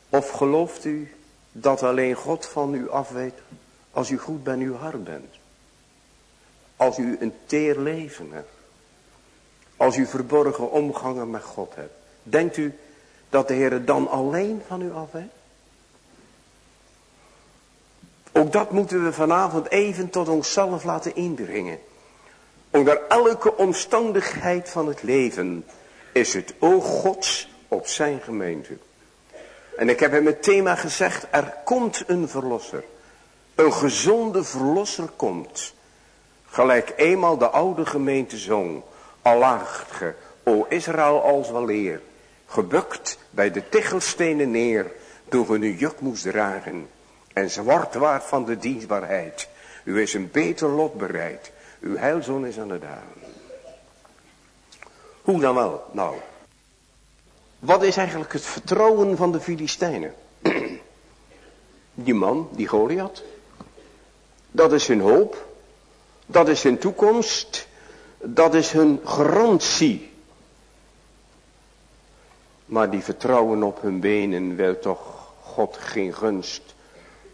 of gelooft u dat alleen God van u afweet als u goed bij uw hart bent. Als u een teer leven hebt. Als u verborgen omgangen met God hebt. Denkt u dat de Heer dan alleen van u afweet? Ook dat moeten we vanavond even tot onszelf laten indringen. Onder elke omstandigheid van het leven is het oog Gods op zijn gemeente. En ik heb hem het thema gezegd, er komt een verlosser. Een gezonde verlosser komt. Gelijk eenmaal de oude gemeente zong. Allaagt ge, o Israël als waleer. Gebukt bij de tichelstenen neer, toen ge nu juk moest dragen. En zwart waard van de dienstbaarheid. U is een beter lot bereid. Uw heilzoon is aan de dagen. Hoe dan wel? Nou. Wat is eigenlijk het vertrouwen van de Filistijnen? Die man, die Goliath. Dat is hun hoop. Dat is hun toekomst. Dat is hun garantie. Maar die vertrouwen op hun benen wil toch God geen gunst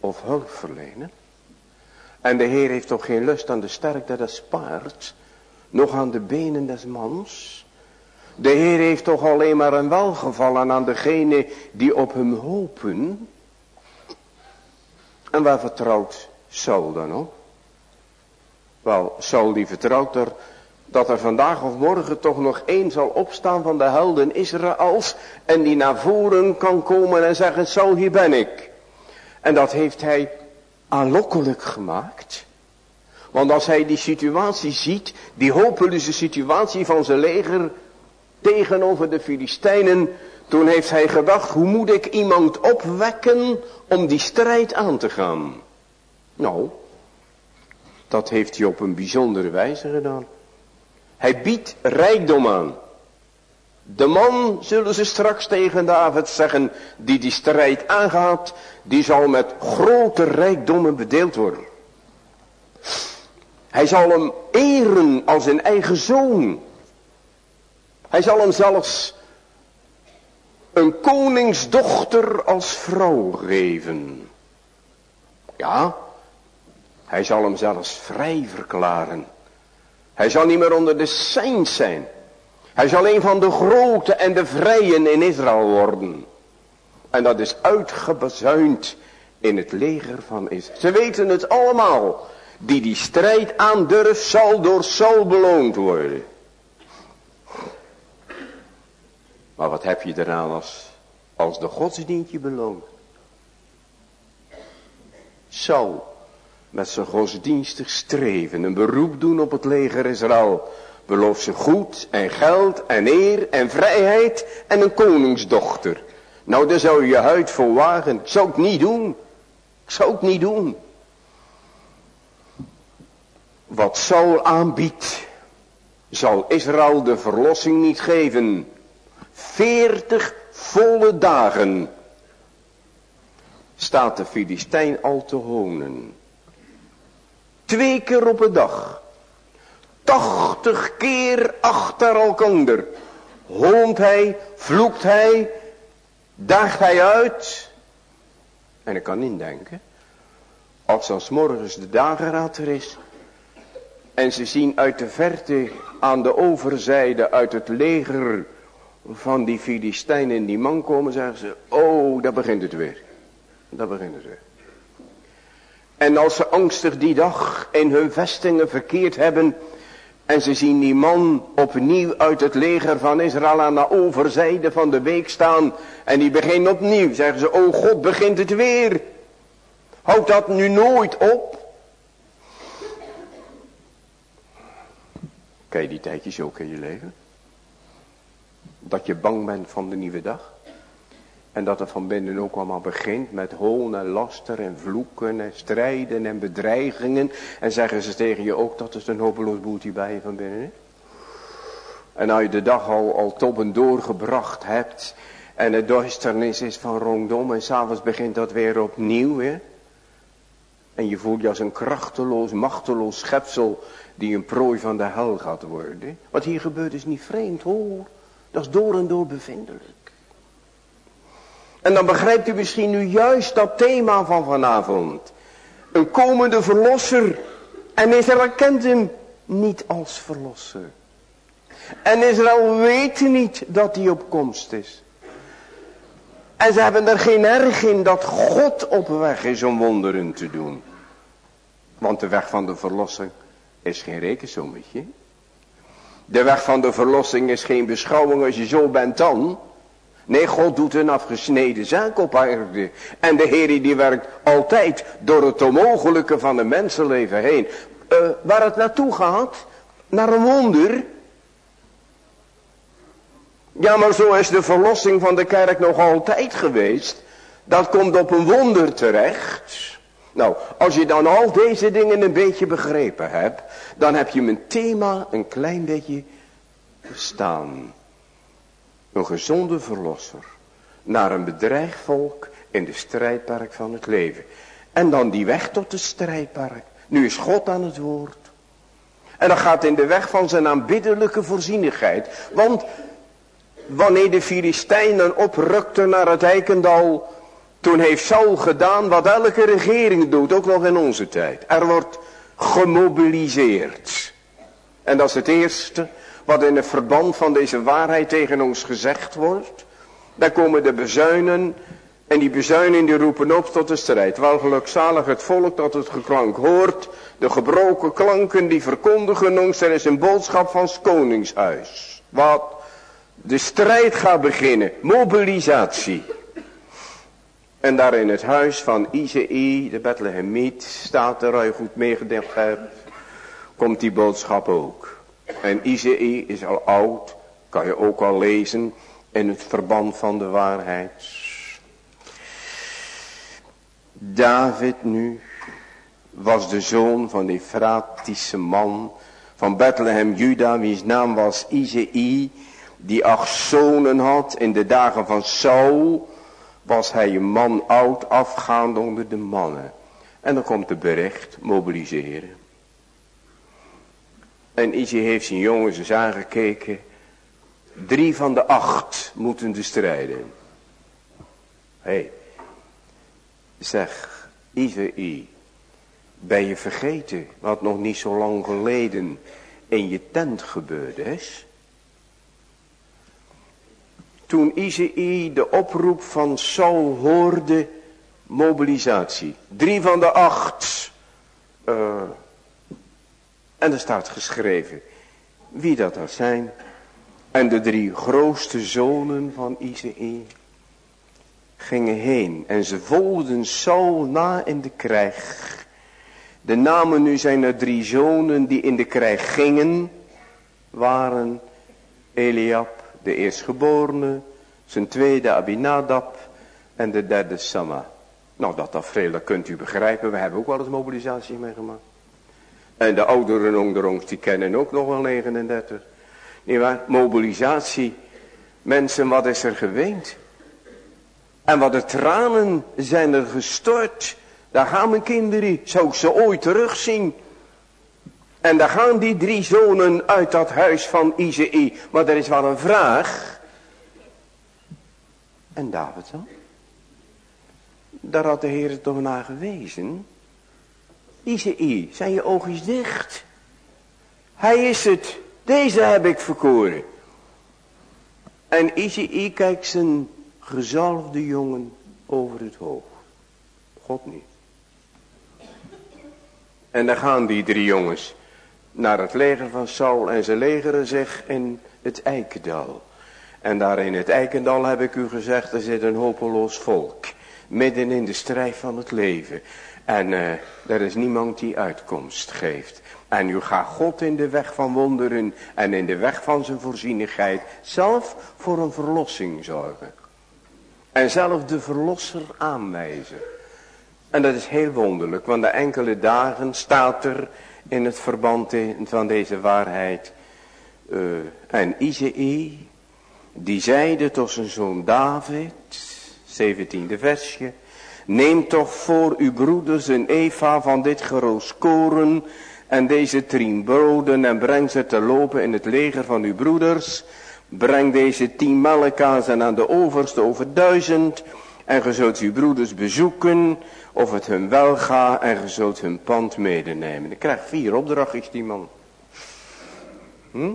of hulp verlenen. En de Heer heeft toch geen lust aan de sterkte des paards, nog aan de benen des mans. De Heer heeft toch alleen maar een welgevallen aan degene die op hem hopen. En waar vertrouwt Saul dan op? Wel, Saul die vertrouwt er dat er vandaag of morgen toch nog één zal opstaan van de helden Israëls en die naar voren kan komen en zeggen, Saul hier ben ik. En dat heeft hij aanlokkelijk gemaakt. Want als hij die situatie ziet, die hopeloze situatie van zijn leger tegenover de Filistijnen, toen heeft hij gedacht, hoe moet ik iemand opwekken om die strijd aan te gaan? Nou, dat heeft hij op een bijzondere wijze gedaan. Hij biedt rijkdom aan. De man, zullen ze straks tegen David zeggen, die die strijd aangaat, die zal met grote rijkdommen bedeeld worden. Hij zal hem eren als een eigen zoon. Hij zal hem zelfs een koningsdochter als vrouw geven. Ja, hij zal hem zelfs vrij verklaren. Hij zal niet meer onder de seins zijn. Hij zal een van de grote en de vrijen in Israël worden. En dat is uitgebazuind in het leger van Israël. Ze weten het allemaal. Die die strijd aandurft zal door Saul beloond worden. Maar wat heb je eraan als, als de godsdienst je beloont? Saul met zijn godsdienstig streven een beroep doen op het leger Israël. Belooft ze goed en geld en eer en vrijheid en een koningsdochter. Nou, daar zou je je huid voor wagen. Ik zou het niet doen. Ik zou het niet doen. Wat Saul aanbiedt, zal Israël de verlossing niet geven. Veertig volle dagen staat de Filistijn al te honen. Twee keer op een dag. Tachtig keer achter elkander. Hoont hij, vloekt hij, daagt hij uit. En ik kan indenken. Als dan morgens de dageraad er is. En ze zien uit de verte aan de overzijde uit het leger van die Filistijnen die man komen. Zeggen ze, oh daar begint het weer. Daar begint het weer. En als ze angstig die dag in hun vestingen verkeerd hebben. En ze zien die man opnieuw uit het leger van Israël aan de overzijde van de beek staan. En die begint opnieuw. Zeggen ze, oh God begint het weer. Houdt dat nu nooit op? Ken je die tijdjes ook in je leven? Dat je bang bent van de nieuwe dag. En dat het van binnen ook allemaal begint met hoon en laster en vloeken en strijden en bedreigingen. En zeggen ze tegen je ook dat het een hopeloos boeltje bij je van binnen. En als je de dag al, al top en doorgebracht hebt. En het duisternis is van rondom. En s'avonds begint dat weer opnieuw. Hè? En je voelt je als een krachteloos, machteloos schepsel. Die een prooi van de hel gaat worden. Wat hier gebeurt is niet vreemd hoor. Dat is door en door bevindelijk. En dan begrijpt u misschien nu juist dat thema van vanavond. Een komende verlosser. En Israël kent hem niet als verlosser. En Israël weet niet dat hij op komst is. En ze hebben er geen erg in dat God op weg is om wonderen te doen. Want de weg van de verlossing is geen rekensommetje. De weg van de verlossing is geen beschouwing als je zo bent dan. Nee, God doet een afgesneden zaak op aarde. En de Heer die werkt altijd door het onmogelijke van de mensenleven heen. Uh, waar het naartoe gaat, naar een wonder. Ja, maar zo is de verlossing van de kerk nog altijd geweest. Dat komt op een wonder terecht. Nou, als je dan al deze dingen een beetje begrepen hebt, dan heb je mijn thema een klein beetje verstaan. Een gezonde verlosser. Naar een bedreigd volk in de strijdpark van het leven. En dan die weg tot de strijdpark. Nu is God aan het woord. En dan gaat in de weg van zijn aanbiddelijke voorzienigheid. Want wanneer de Filistijnen oprukten naar het Eikendal. Toen heeft Saul gedaan wat elke regering doet, ook nog in onze tijd. Er wordt gemobiliseerd. En dat is het eerste wat in het verband van deze waarheid tegen ons gezegd wordt. Daar komen de bezuinen en die bezuinen die roepen op tot de strijd. Wel gelukzalig het volk dat het geklank hoort. De gebroken klanken die verkondigen ons er is een boodschap van het koningshuis. Wat? De strijd gaat beginnen. Mobilisatie. En daar in het huis van Izei, de Bethlehemiet, staat er, goed meegedacht hebt, komt die boodschap ook. En Izei is al oud, kan je ook al lezen in het verband van de waarheid. David nu was de zoon van die Efratische man van Bethlehem Juda, wiens naam was Izei, die acht zonen had in de dagen van Saul, was hij een man oud afgaand onder de mannen. En dan komt het bericht, mobiliseren. En Izzy heeft zijn jongens eens aangekeken. Drie van de acht moeten de strijden. Hé, hey, zeg, Izei, ben je vergeten wat nog niet zo lang geleden in je tent gebeurde is? Toen Izei de oproep van Saul hoorde, mobilisatie. Drie van de acht. Uh, en er staat geschreven wie dat dan zijn. En de drie grootste zonen van Izei gingen heen. En ze volgden Saul na in de krijg. De namen nu zijn er drie zonen die in de krijg gingen. Waren Eliab, de eerstgeborene. Zijn tweede Abinadab. En de derde Sama. Nou dat dat kunt u begrijpen. We hebben ook wel eens mobilisatie meegemaakt. En de ouderen onder ons die kennen ook nog wel 39. Niet waar? Mobilisatie. Mensen, wat is er geweend? En wat de tranen zijn er gestort. Daar gaan mijn kinderen, zou ik ze ooit terugzien. En daar gaan die drie zonen uit dat huis van Izei. Maar er is wel een vraag. En David dan? Daar had de Heer toch naar gewezen. Izei, zijn je oogjes dicht? Hij is het. Deze heb ik verkoren. En Izei kijkt zijn gezalfde jongen over het hoofd. God niet. En dan gaan die drie jongens naar het leger van Saul en ze legeren zich in het Eikendal. En daar in het Eikendal heb ik u gezegd, er zit een hopeloos volk. Midden in de strijd van het leven. En uh, er is niemand die uitkomst geeft. En u gaat God in de weg van wonderen en in de weg van zijn voorzienigheid zelf voor een verlossing zorgen. En zelf de verlosser aanwijzen. En dat is heel wonderlijk, want de enkele dagen staat er in het verband van deze waarheid. Uh, en Izei, die zeide tot zijn zoon David, 17e versje. Neem toch voor uw broeders een Eva van dit geroos koren en deze tien broden en breng ze te lopen in het leger van uw broeders. Breng deze tien melkkazen aan de overste over duizend en ge zult uw broeders bezoeken of het hun wel gaat en ge zult hun pand medenemen. Ik krijg vier opdrachtjes die man. Hm?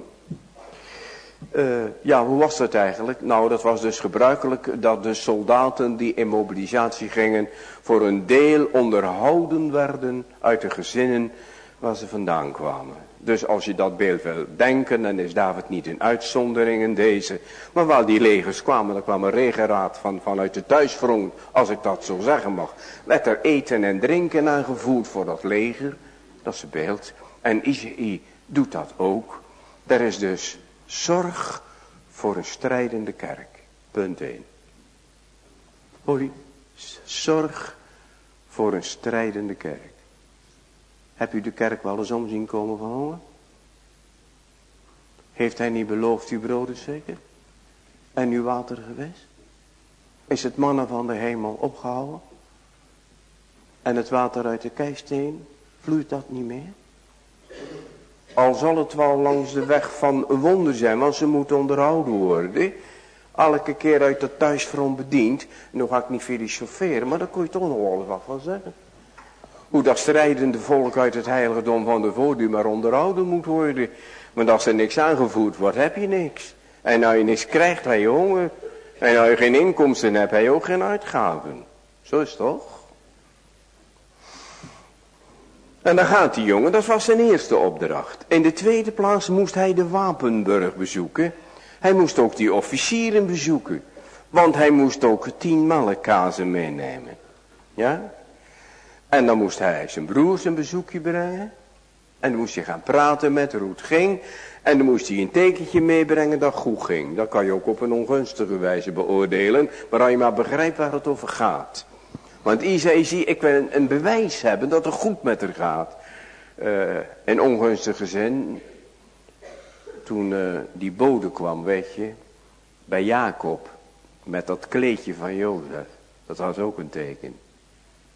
Uh, ja, hoe was dat eigenlijk? Nou, dat was dus gebruikelijk dat de soldaten die in mobilisatie gingen voor een deel onderhouden werden uit de gezinnen waar ze vandaan kwamen. Dus als je dat beeld wil denken, dan is David niet een uitzondering in deze. Maar waar die legers kwamen, dan kwam een regenraad van, vanuit de thuisfront, als ik dat zo zeggen mag. Werd er eten en drinken aangevoerd voor dat leger. Dat is het beeld. En Izei doet dat ook. Er is dus zorg voor een strijdende kerk. Punt 1. Hoi, zorg voor een strijdende kerk. Heb u de kerk wel eens om zien komen van honger? Heeft hij niet beloofd uw broden zeker? En uw water geweest? Is het mannen van de hemel opgehouden? En het water uit de keisteen, vloeit dat niet meer? Al zal het wel langs de weg van wonder zijn, want ze moeten onderhouden worden. Elke keer uit het thuisfront bediend. Nu ga ik niet filosoferen, maar daar kun je toch nog wel wat van zeggen. Hoe dat strijdende volk uit het heiligdom van de voorduur maar onderhouden moet worden. Want als er niks aangevoerd wordt, heb je niks. En als je niks krijgt, heb je honger. En als je geen inkomsten hebt, heb je ook geen uitgaven. Zo is het toch? En dan gaat die jongen, dat was zijn eerste opdracht. In de tweede plaats moest hij de Wapenburg bezoeken. Hij moest ook die officieren bezoeken. Want hij moest ook tien melkkazen meenemen. Ja? En dan moest hij zijn broers een bezoekje brengen. En dan moest je gaan praten met hoe het ging. En dan moest hij een tekentje meebrengen dat goed ging. Dat kan je ook op een ongunstige wijze beoordelen. Maar als je maar begrijpt waar het over gaat. Want Isaïe zie ik wil een, bewijs hebben dat het goed met haar gaat. Uh, in ongunstige zin. Toen uh, die bode kwam, weet je. Bij Jacob. Met dat kleedje van Jozef. Dat was ook een teken.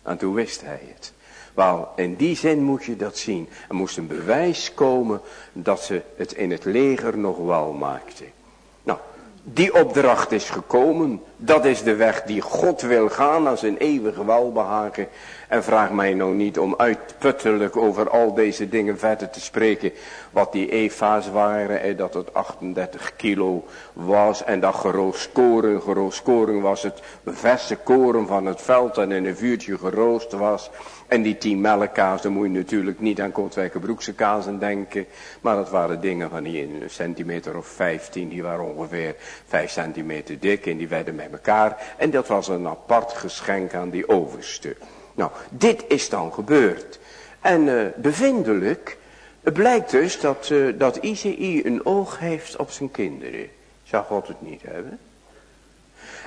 En toen wist hij het. Wel, in die zin moet je dat zien. Er moest een bewijs komen dat ze het in het leger nog wel maakte. Die opdracht is gekomen. Dat is de weg die God wil gaan als een eeuwige welbehagen. En vraag mij nou niet om uitputtelijk over al deze dingen verder te spreken. Wat die Eva's waren en dat het 38 kilo was. En dat geroost koren, geroost koren was het verse koren van het veld en in een vuurtje geroost was. En die tien melkkaas, dan moet je natuurlijk niet aan Kortwijkerbroekse kazen denken. Maar dat waren dingen van die een centimeter of 15, die waren ongeveer 5 centimeter dik en die werden met elkaar. En dat was een apart geschenk aan die overste. Nou, dit is dan gebeurd. En uh, bevindelijk blijkt dus dat, uh, dat ICI een oog heeft op zijn kinderen. Zou God het niet hebben?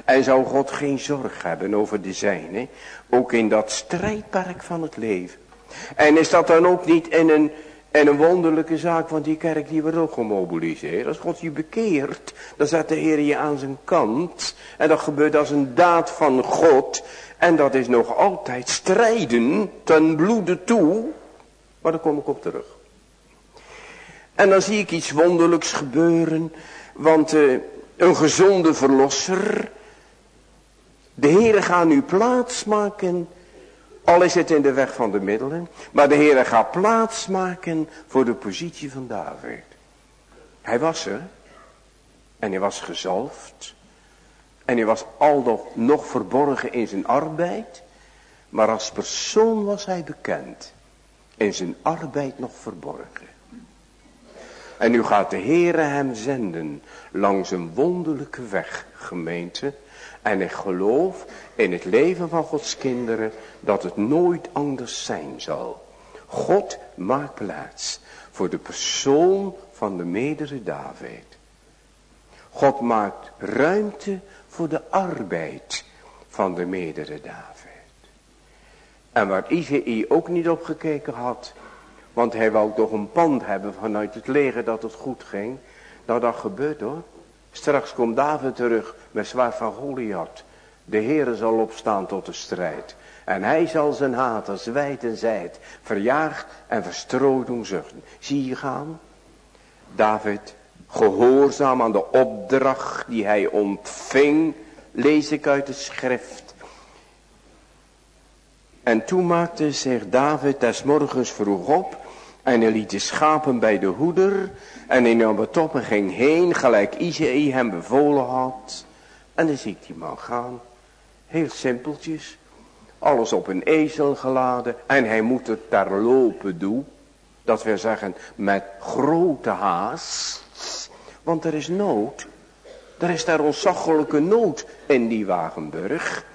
En zou God geen zorg hebben over de zijne, ook in dat strijdpark van het leven. En is dat dan ook niet in een, in een wonderlijke zaak, want die kerk die wordt ook gemobiliseerd. Als God je bekeert, dan zet de Heer je aan zijn kant. En dat gebeurt als een daad van God. En dat is nog altijd strijden ten bloede toe. Maar daar kom ik op terug. En dan zie ik iets wonderlijks gebeuren. Want uh, een gezonde verlosser de Heere gaat nu plaats maken, al is het in de weg van de middelen, maar de Heere gaat plaats maken voor de positie van David. Hij was er en hij was gezalfd en hij was al nog verborgen in zijn arbeid, maar als persoon was hij bekend, in zijn arbeid nog verborgen. En nu gaat de Heere hem zenden langs een wonderlijke weg, gemeente. En ik geloof in het leven van Gods kinderen dat het nooit anders zijn zal. God maakt plaats voor de persoon van de medere David. God maakt ruimte voor de arbeid van de medere David. En waar Izei ook niet op gekeken had, want hij wou toch een pand hebben vanuit het leger dat het goed ging. Nou dat gebeurt hoor. Straks komt David terug met zwaar van Goliath. De Heere zal opstaan tot de strijd. En hij zal zijn haters wijd en zijd verjaagd en verstrooid doen zuchten. Zie je gaan? David, gehoorzaam aan de opdracht die hij ontving, lees ik uit de schrift. En toen maakte zich David des morgens vroeg op en hij liet de schapen bij de hoeder en hij nam het en ging heen gelijk Isaïe hem bevolen had. En dan zie die man gaan. Heel simpeltjes. Alles op een ezel geladen. En hij moet het daar lopen doen. Dat wil zeggen met grote haast. Want er is nood. Er is daar ontzaglijke nood in die Wagenburg.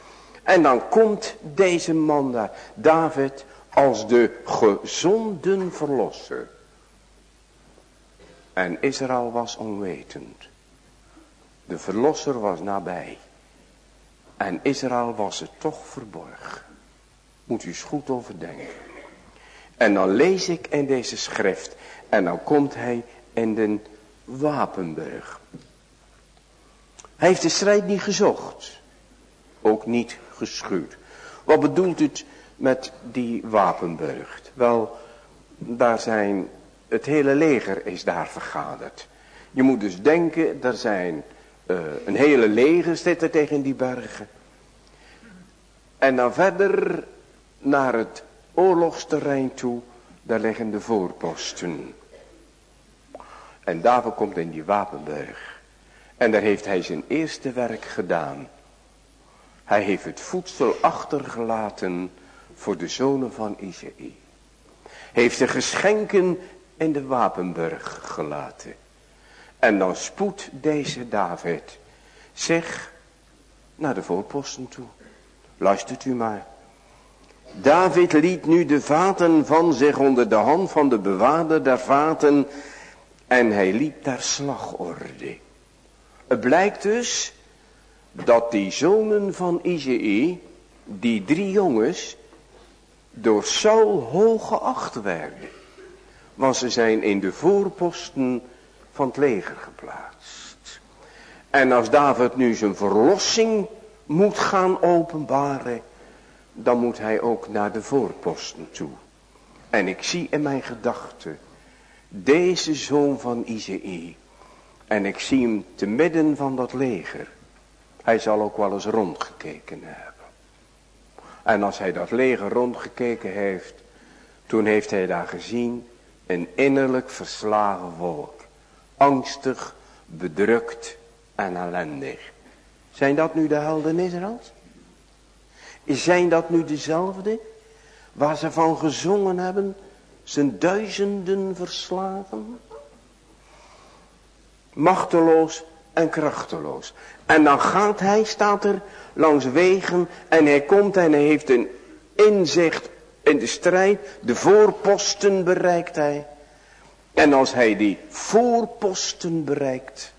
En dan komt deze man daar. David als de gezonden verlosser. En Israël was onwetend. De verlosser was nabij. En Israël was het toch verborgen. Moet u eens goed overdenken. En dan lees ik in deze schrift. En dan komt hij in de Wapenburg. Hij heeft de strijd niet gezocht. Ook niet geschuwd. Wat bedoelt het met die Wapenburg? Wel, daar zijn, het hele leger is daar vergaderd. Je moet dus denken, er zijn uh, een hele leger zit er tegen die bergen. En dan verder naar het oorlogsterrein toe, daar liggen de voorposten. En David komt in die Wapenberg. En daar heeft hij zijn eerste werk gedaan. Hij heeft het voedsel achtergelaten voor de zonen van Isaïe. Heeft de geschenken in de Wapenburg gelaten. En dan spoedt deze David zich naar de voorposten toe. Luistert u maar. David liet nu de vaten van zich onder de hand van de bewaarder der vaten en hij liep daar slagorde. Het blijkt dus dat die zonen van Izei, die drie jongens, door Saul hoog geacht werden. Want ze zijn in de voorposten van het leger geplaatst. En als David nu zijn verlossing moet gaan openbaren, dan moet hij ook naar de voorposten toe. En ik zie in mijn gedachten deze zoon van Izei. En ik zie hem te midden van dat leger. Hij zal ook wel eens rondgekeken hebben. En als hij dat leger rondgekeken heeft, toen heeft hij daar gezien een innerlijk verslagen volk. Angstig, bedrukt en ellendig. Zijn dat nu de helden Israëls? Zijn dat nu dezelfde? Waar ze van gezongen hebben, zijn duizenden verslagen? Machteloos en krachteloos. En dan gaat hij, staat er, langs wegen en hij komt en hij heeft een inzicht in de strijd. De voorposten bereikt hij. En als hij die voorposten bereikt,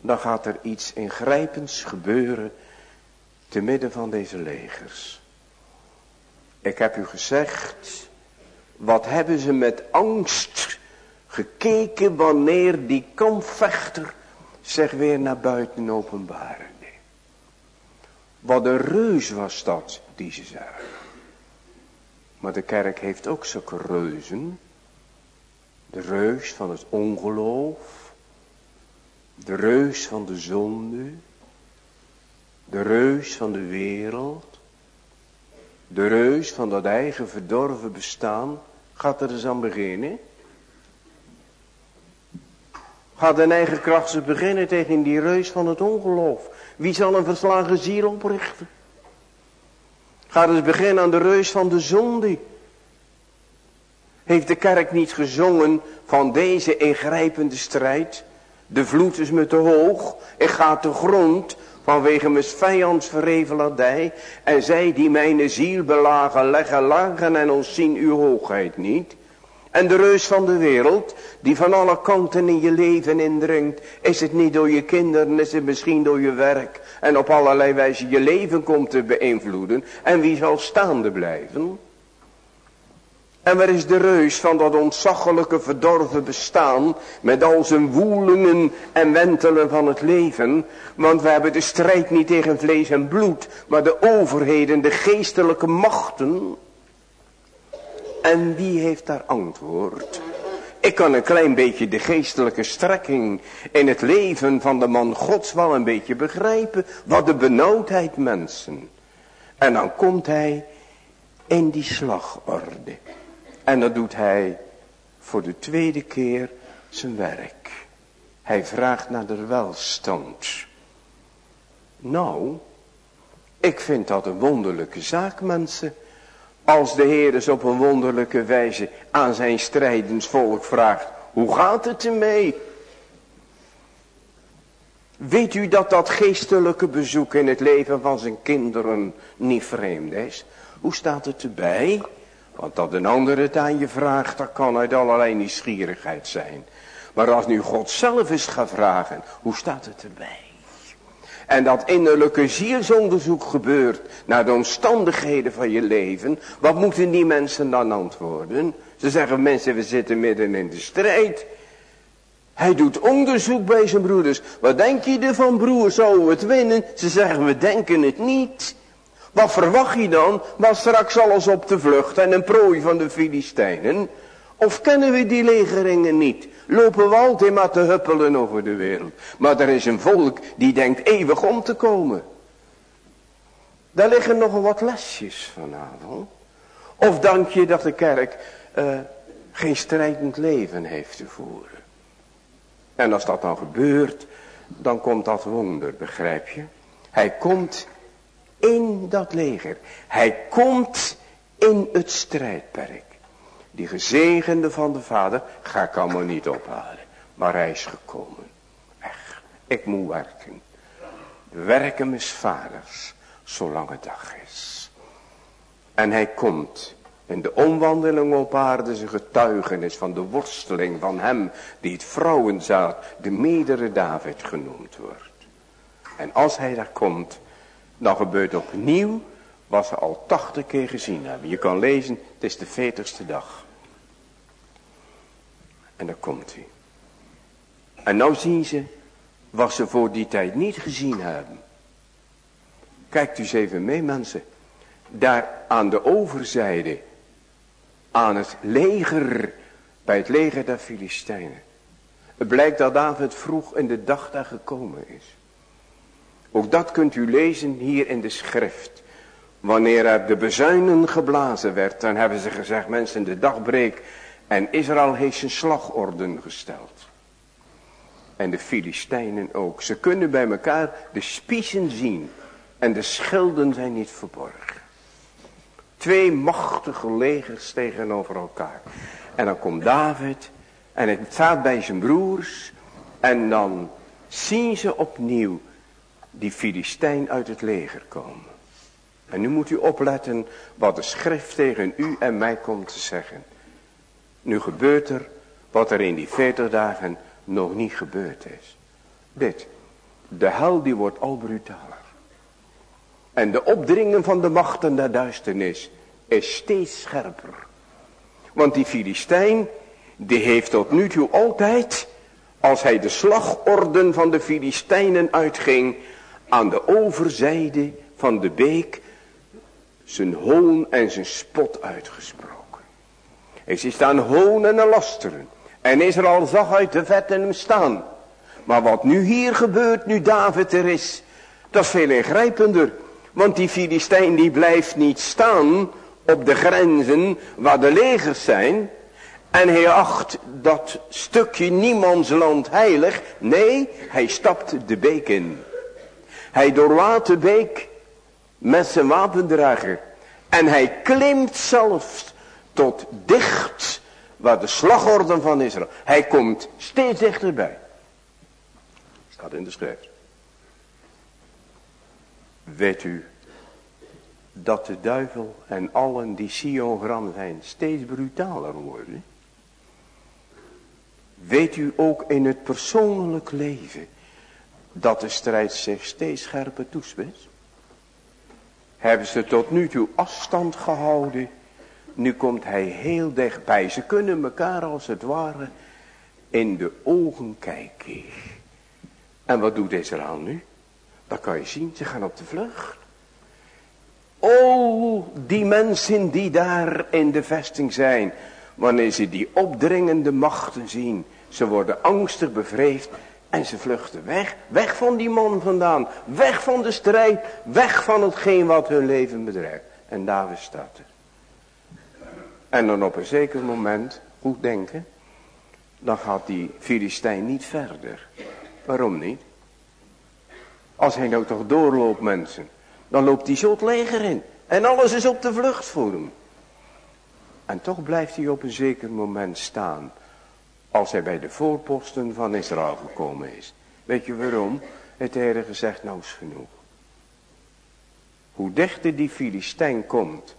dan gaat er iets ingrijpends gebeuren te midden van deze legers. Ik heb u gezegd, wat hebben ze met angst gekeken wanneer die kampvechter zich weer naar buiten openbaarde. Wat een reus was dat die ze zagen. Maar de kerk heeft ook zulke reuzen. De reus van het ongeloof. De reus van de zonde. De reus van de wereld. De reus van dat eigen verdorven bestaan. Gaat er eens aan beginnen. Gaat in eigen kracht ze beginnen tegen die reus van het ongeloof. Wie zal een verslagen ziel oprichten? Gaat eens beginnen aan de reus van de zonde. Heeft de kerk niet gezongen van deze ingrijpende strijd? De vloed is me te hoog, ik ga te grond, vanwege mijn vijands verreveladij. En zij die mijn ziel belagen, leggen lagen en ons zien uw hoogheid niet. En de reus van de wereld, die van alle kanten in je leven indringt. Is het niet door je kinderen, is het misschien door je werk. En op allerlei wijze je leven komt te beïnvloeden. En wie zal staande blijven? En waar is de reus van dat ontzaglijke verdorven bestaan met al zijn woelingen en wentelen van het leven. Want we hebben de strijd niet tegen vlees en bloed, maar de overheden, de geestelijke machten. En wie heeft daar antwoord? Ik kan een klein beetje de geestelijke strekking in het leven van de man gods wel een beetje begrijpen. Wat de benauwdheid mensen. En dan komt hij in die slagorde. En dan doet hij voor de tweede keer zijn werk. Hij vraagt naar de welstand. Nou, ik vind dat een wonderlijke zaak mensen. Als de Heer eens op een wonderlijke wijze aan zijn strijdensvolk vraagt. Hoe gaat het ermee? Weet u dat dat geestelijke bezoek in het leven van zijn kinderen niet vreemd is? Hoe staat het erbij? Want dat een ander het aan je vraagt, dat kan uit allerlei nieuwsgierigheid zijn. Maar als nu God zelf eens gaat vragen, hoe staat het erbij? En dat innerlijke zielsonderzoek gebeurt naar de omstandigheden van je leven. Wat moeten die mensen dan antwoorden? Ze zeggen mensen we zitten midden in de strijd. Hij doet onderzoek bij zijn broeders. Wat denk je ervan broer, zou we het winnen? Ze zeggen we denken het niet. Wat verwacht je dan? Was straks alles op de vlucht en een prooi van de Filistijnen? Of kennen we die legeringen niet? Lopen we altijd maar te huppelen over de wereld. Maar er is een volk die denkt eeuwig om te komen. Daar liggen nog wat lesjes vanavond. Of dank je dat de kerk uh, geen strijdend leven heeft te voeren. En als dat dan gebeurt, dan komt dat wonder, begrijp je? Hij komt in dat leger. Hij komt in het strijdperk. Die gezegende van de vader ga ik allemaal niet ophalen. Maar hij is gekomen. Echt, ik moet werken. Werken mes vaders, zolang het dag is. En hij komt in de omwandeling op aarde zijn getuigenis van de worsteling van hem die het vrouwenzaad, de medere David genoemd wordt. En als hij daar komt, dan gebeurt opnieuw wat ze al tachtig keer gezien hebben. Je kan lezen, het is de veertigste dag. En dan komt hij. En nou zien ze wat ze voor die tijd niet gezien hebben. Kijkt u eens even mee mensen. Daar aan de overzijde. Aan het leger. Bij het leger der Filistijnen. Het blijkt dat David vroeg in de dag daar gekomen is. Ook dat kunt u lezen hier in de schrift. Wanneer er de bezuinen geblazen werd, dan hebben ze gezegd, mensen, de dag breekt. En Israël heeft zijn slagorden gesteld. En de Filistijnen ook. Ze kunnen bij elkaar de spiezen zien. En de schilden zijn niet verborgen. Twee machtige legers tegenover elkaar. En dan komt David. En het staat bij zijn broers. En dan zien ze opnieuw die Filistijn uit het leger komen. En nu moet u opletten wat de schrift tegen u en mij komt te zeggen. Nu gebeurt er wat er in die veertig dagen nog niet gebeurd is. Dit. De hel die wordt al brutaler. En de opdringen van de machten der duisternis is steeds scherper. Want die Filistijn, die heeft tot nu toe altijd, als hij de slagorden van de Filistijnen uitging, aan de overzijde van de beek zijn hoon en zijn spot uitgesproken. Ik zie staan honen en lasteren. En Israël zag uit de vet en hem staan. Maar wat nu hier gebeurt, nu David er is, dat is veel ingrijpender. Want die Filistijn die blijft niet staan op de grenzen waar de legers zijn. En hij acht dat stukje niemandsland heilig. Nee, hij stapt de beek in. Hij doorwaat de beek met zijn wapendrager. En hij klimt zelfs tot dicht Waar de slagorde van Israël. Hij komt steeds dichterbij. Staat in de schrift. Weet u dat de duivel en allen die Sion gram zijn steeds brutaler worden? Weet u ook in het persoonlijk leven dat de strijd zich steeds scherper toespitst? Hebben ze tot nu toe afstand gehouden. Nu komt hij heel dichtbij. Ze kunnen elkaar als het ware in de ogen kijken. En wat doet Israël nu? Dat kan je zien, ze gaan op de vlucht. Oh, die mensen die daar in de vesting zijn. Wanneer ze die opdringende machten zien. Ze worden angstig bevreesd. En ze vluchten weg. Weg van die man vandaan. Weg van de strijd. Weg van hetgeen wat hun leven bedreigt. En David staat er. En dan op een zeker moment. Goed denken. Dan gaat die Filistijn niet verder. Waarom niet? Als hij nou toch doorloopt mensen. Dan loopt hij zo het leger in. En alles is op de vlucht voor hem. En toch blijft hij op een zeker moment staan. Als hij bij de voorposten van Israël gekomen is. Weet je waarom? Het Heer gezegd, nou is genoeg. Hoe dichter die Filistijn komt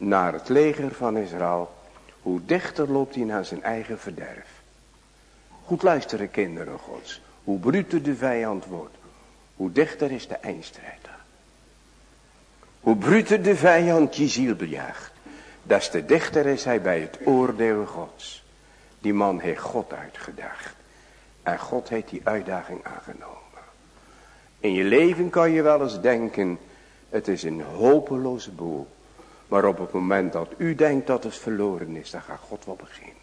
naar het leger van Israël, hoe dichter loopt hij naar zijn eigen verderf. Goed luisteren kinderen gods, hoe bruter de vijand wordt, hoe dichter is de eindstrijd Hoe bruter de vijand je ziel bejaagt, des te dichter is hij bij het oordeel gods. Die man heeft God uitgedaagd. En God heeft die uitdaging aangenomen. In je leven kan je wel eens denken, het is een hopeloze boel. Maar op het moment dat u denkt dat het verloren is, dan gaat God wel beginnen.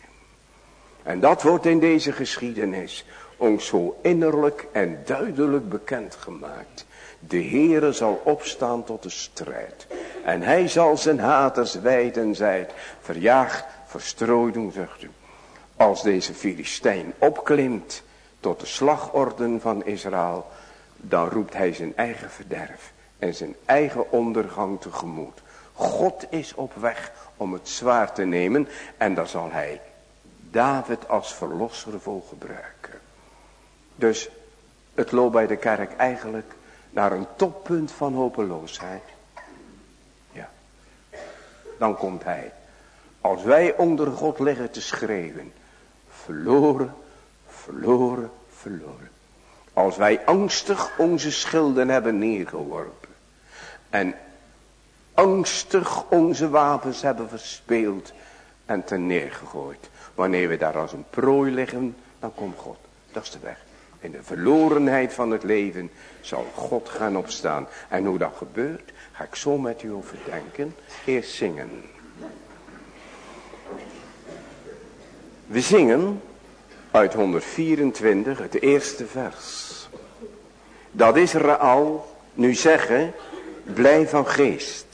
En dat wordt in deze geschiedenis ons zo innerlijk en duidelijk bekendgemaakt. De Heere zal opstaan tot de strijd. En hij zal zijn haters wijd en verjaagd, verstrooid doen zuchten. Als deze Filistijn opklimt tot de slagorden van Israël, dan roept hij zijn eigen verderf en zijn eigen ondergang tegemoet. God is op weg om het zwaar te nemen en daar zal hij David als verlosser voor gebruiken. Dus het loopt bij de kerk eigenlijk naar een toppunt van hopeloosheid. Ja. Dan komt hij. Als wij onder God liggen te schreeuwen. Verloren, verloren, verloren. Als wij angstig onze schilden hebben neergeworpen. En angstig onze wapens hebben verspeeld en ten neergegooid. Wanneer we daar als een prooi liggen, dan komt God. Dat is de weg. In de verlorenheid van het leven zal God gaan opstaan. En hoe dat gebeurt, ga ik zo met u overdenken. Eerst zingen. We zingen uit 124 het eerste vers. Dat Israël nu zeggen, blij van geest.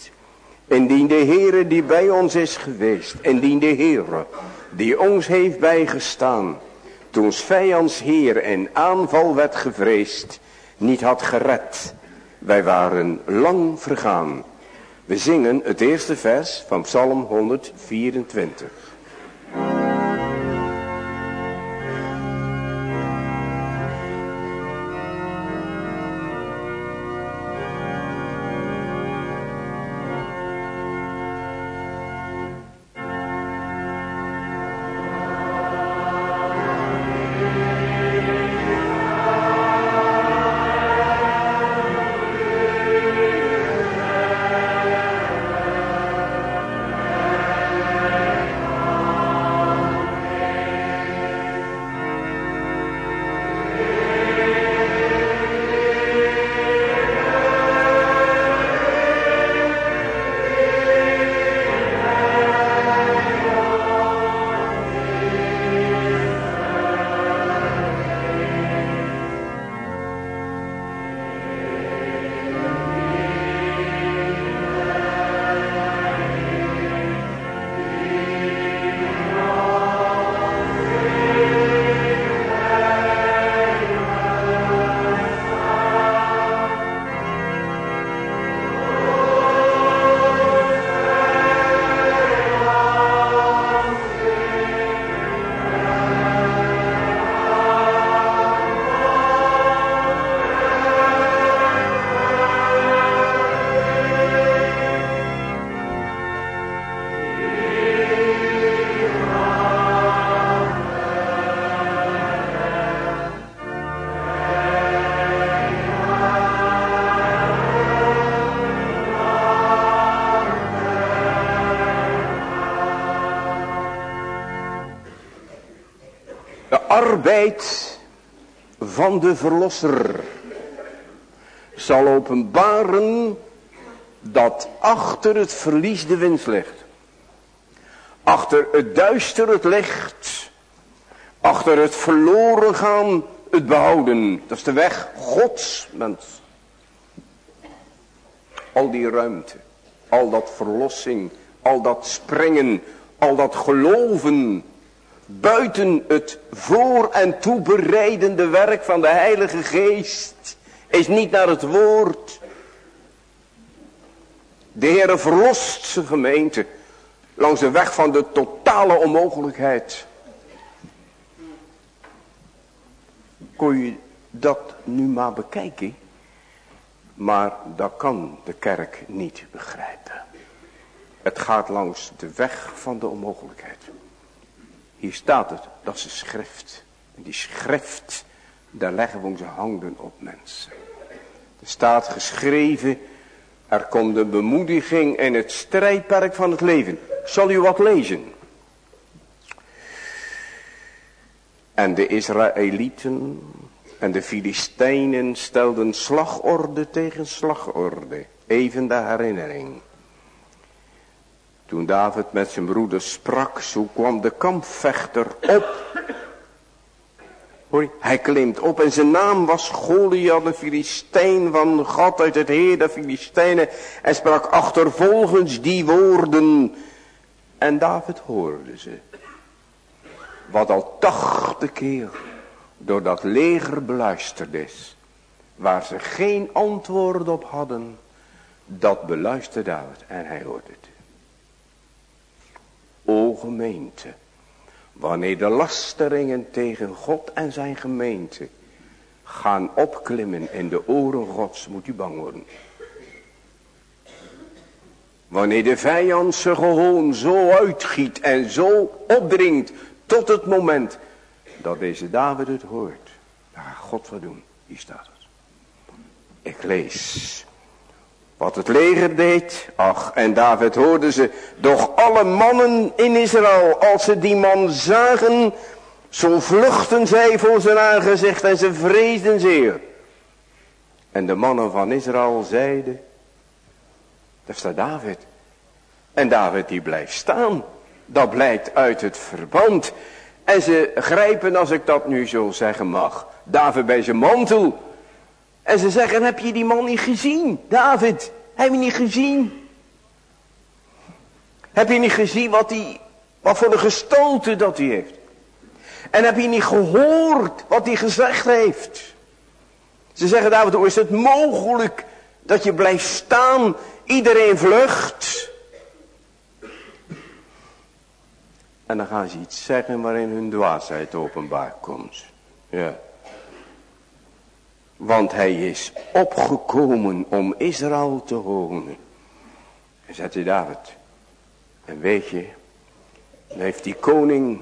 Indien de Heere die bij ons is geweest, indien de Heere die ons heeft bijgestaan, toen vijands Heer in aanval werd gevreesd, niet had gered. Wij waren lang vergaan. We zingen het eerste vers van Psalm 124. Arbeid van de verlosser zal openbaren dat achter het verlies de winst ligt. Achter het duister het licht. Achter het verloren gaan het behouden. Dat is de weg Gods mens. Al die ruimte. Al dat verlossing. Al dat springen. Al dat geloven. Buiten het voor- en toebereidende werk van de Heilige Geest. Is niet naar het woord. De Heere verlost zijn gemeente. Langs de weg van de totale onmogelijkheid. Kon je dat nu maar bekijken. Maar dat kan de kerk niet begrijpen. Het gaat langs de weg van de onmogelijkheid. Hier staat het, dat is een schrift. En die schrift, daar leggen we onze handen op mensen. Er staat geschreven, er komt een bemoediging in het strijdperk van het leven. Zal u wat lezen? En de Israëlieten en de Filistijnen stelden slagorde tegen slagorde. Even de herinnering. Toen David met zijn broeder sprak, zo kwam de kampvechter op. Hoor, hij klimt op en zijn naam was Goliath, de Filistijn van God uit het Heer de Filistijnen. En sprak achtervolgens die woorden. En David hoorde ze. Wat al tachtig keer door dat leger beluisterd is. Waar ze geen antwoord op hadden. Dat beluisterde David en hij hoorde het. O gemeente. Wanneer de lasteringen tegen God en zijn gemeente gaan opklimmen in de oren gods, moet u bang worden. Wanneer de vijand zijn gehoon zo uitgiet en zo opdringt tot het moment dat deze David het hoort. Gaat God wat doen. Hier staat het. Ik lees. Wat het leger deed. Ach, en David hoorde ze. Doch alle mannen in Israël, als ze die man zagen, zo vluchten zij voor zijn aangezicht en ze vreesden zeer. En de mannen van Israël zeiden, daar staat David. En David die blijft staan. Dat blijkt uit het verband. En ze grijpen, als ik dat nu zo zeggen mag, David bij zijn mantel. En ze zeggen, heb je die man niet gezien? David, heb je niet gezien? Heb je niet gezien wat, hij, wat voor een gestalte dat hij heeft? En heb je niet gehoord wat hij gezegd heeft? Ze zeggen, David, hoe is het mogelijk dat je blijft staan? Iedereen vlucht. En dan gaan ze iets zeggen waarin hun dwaasheid openbaar komt. Ja. Want hij is opgekomen om Israël te wonen. En hij David. En weet je. Dan heeft die koning.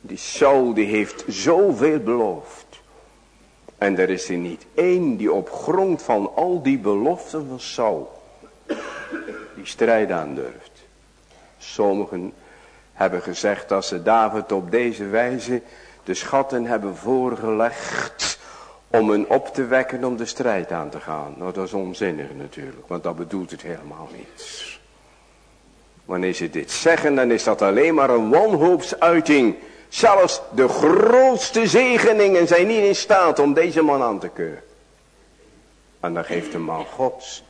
Die Saul die heeft zoveel beloofd. En er is er niet één die op grond van al die beloften van Saul. Die strijd aandurft. Sommigen hebben gezegd dat ze David op deze wijze de schatten hebben voorgelegd om hen op te wekken om de strijd aan te gaan. Nou, dat is onzinnig natuurlijk, want dat bedoelt het helemaal niet. Wanneer ze dit zeggen, dan is dat alleen maar een wanhoopsuiting. Zelfs de grootste zegeningen zijn niet in staat om deze man aan te keuren. En dan geeft de man gods,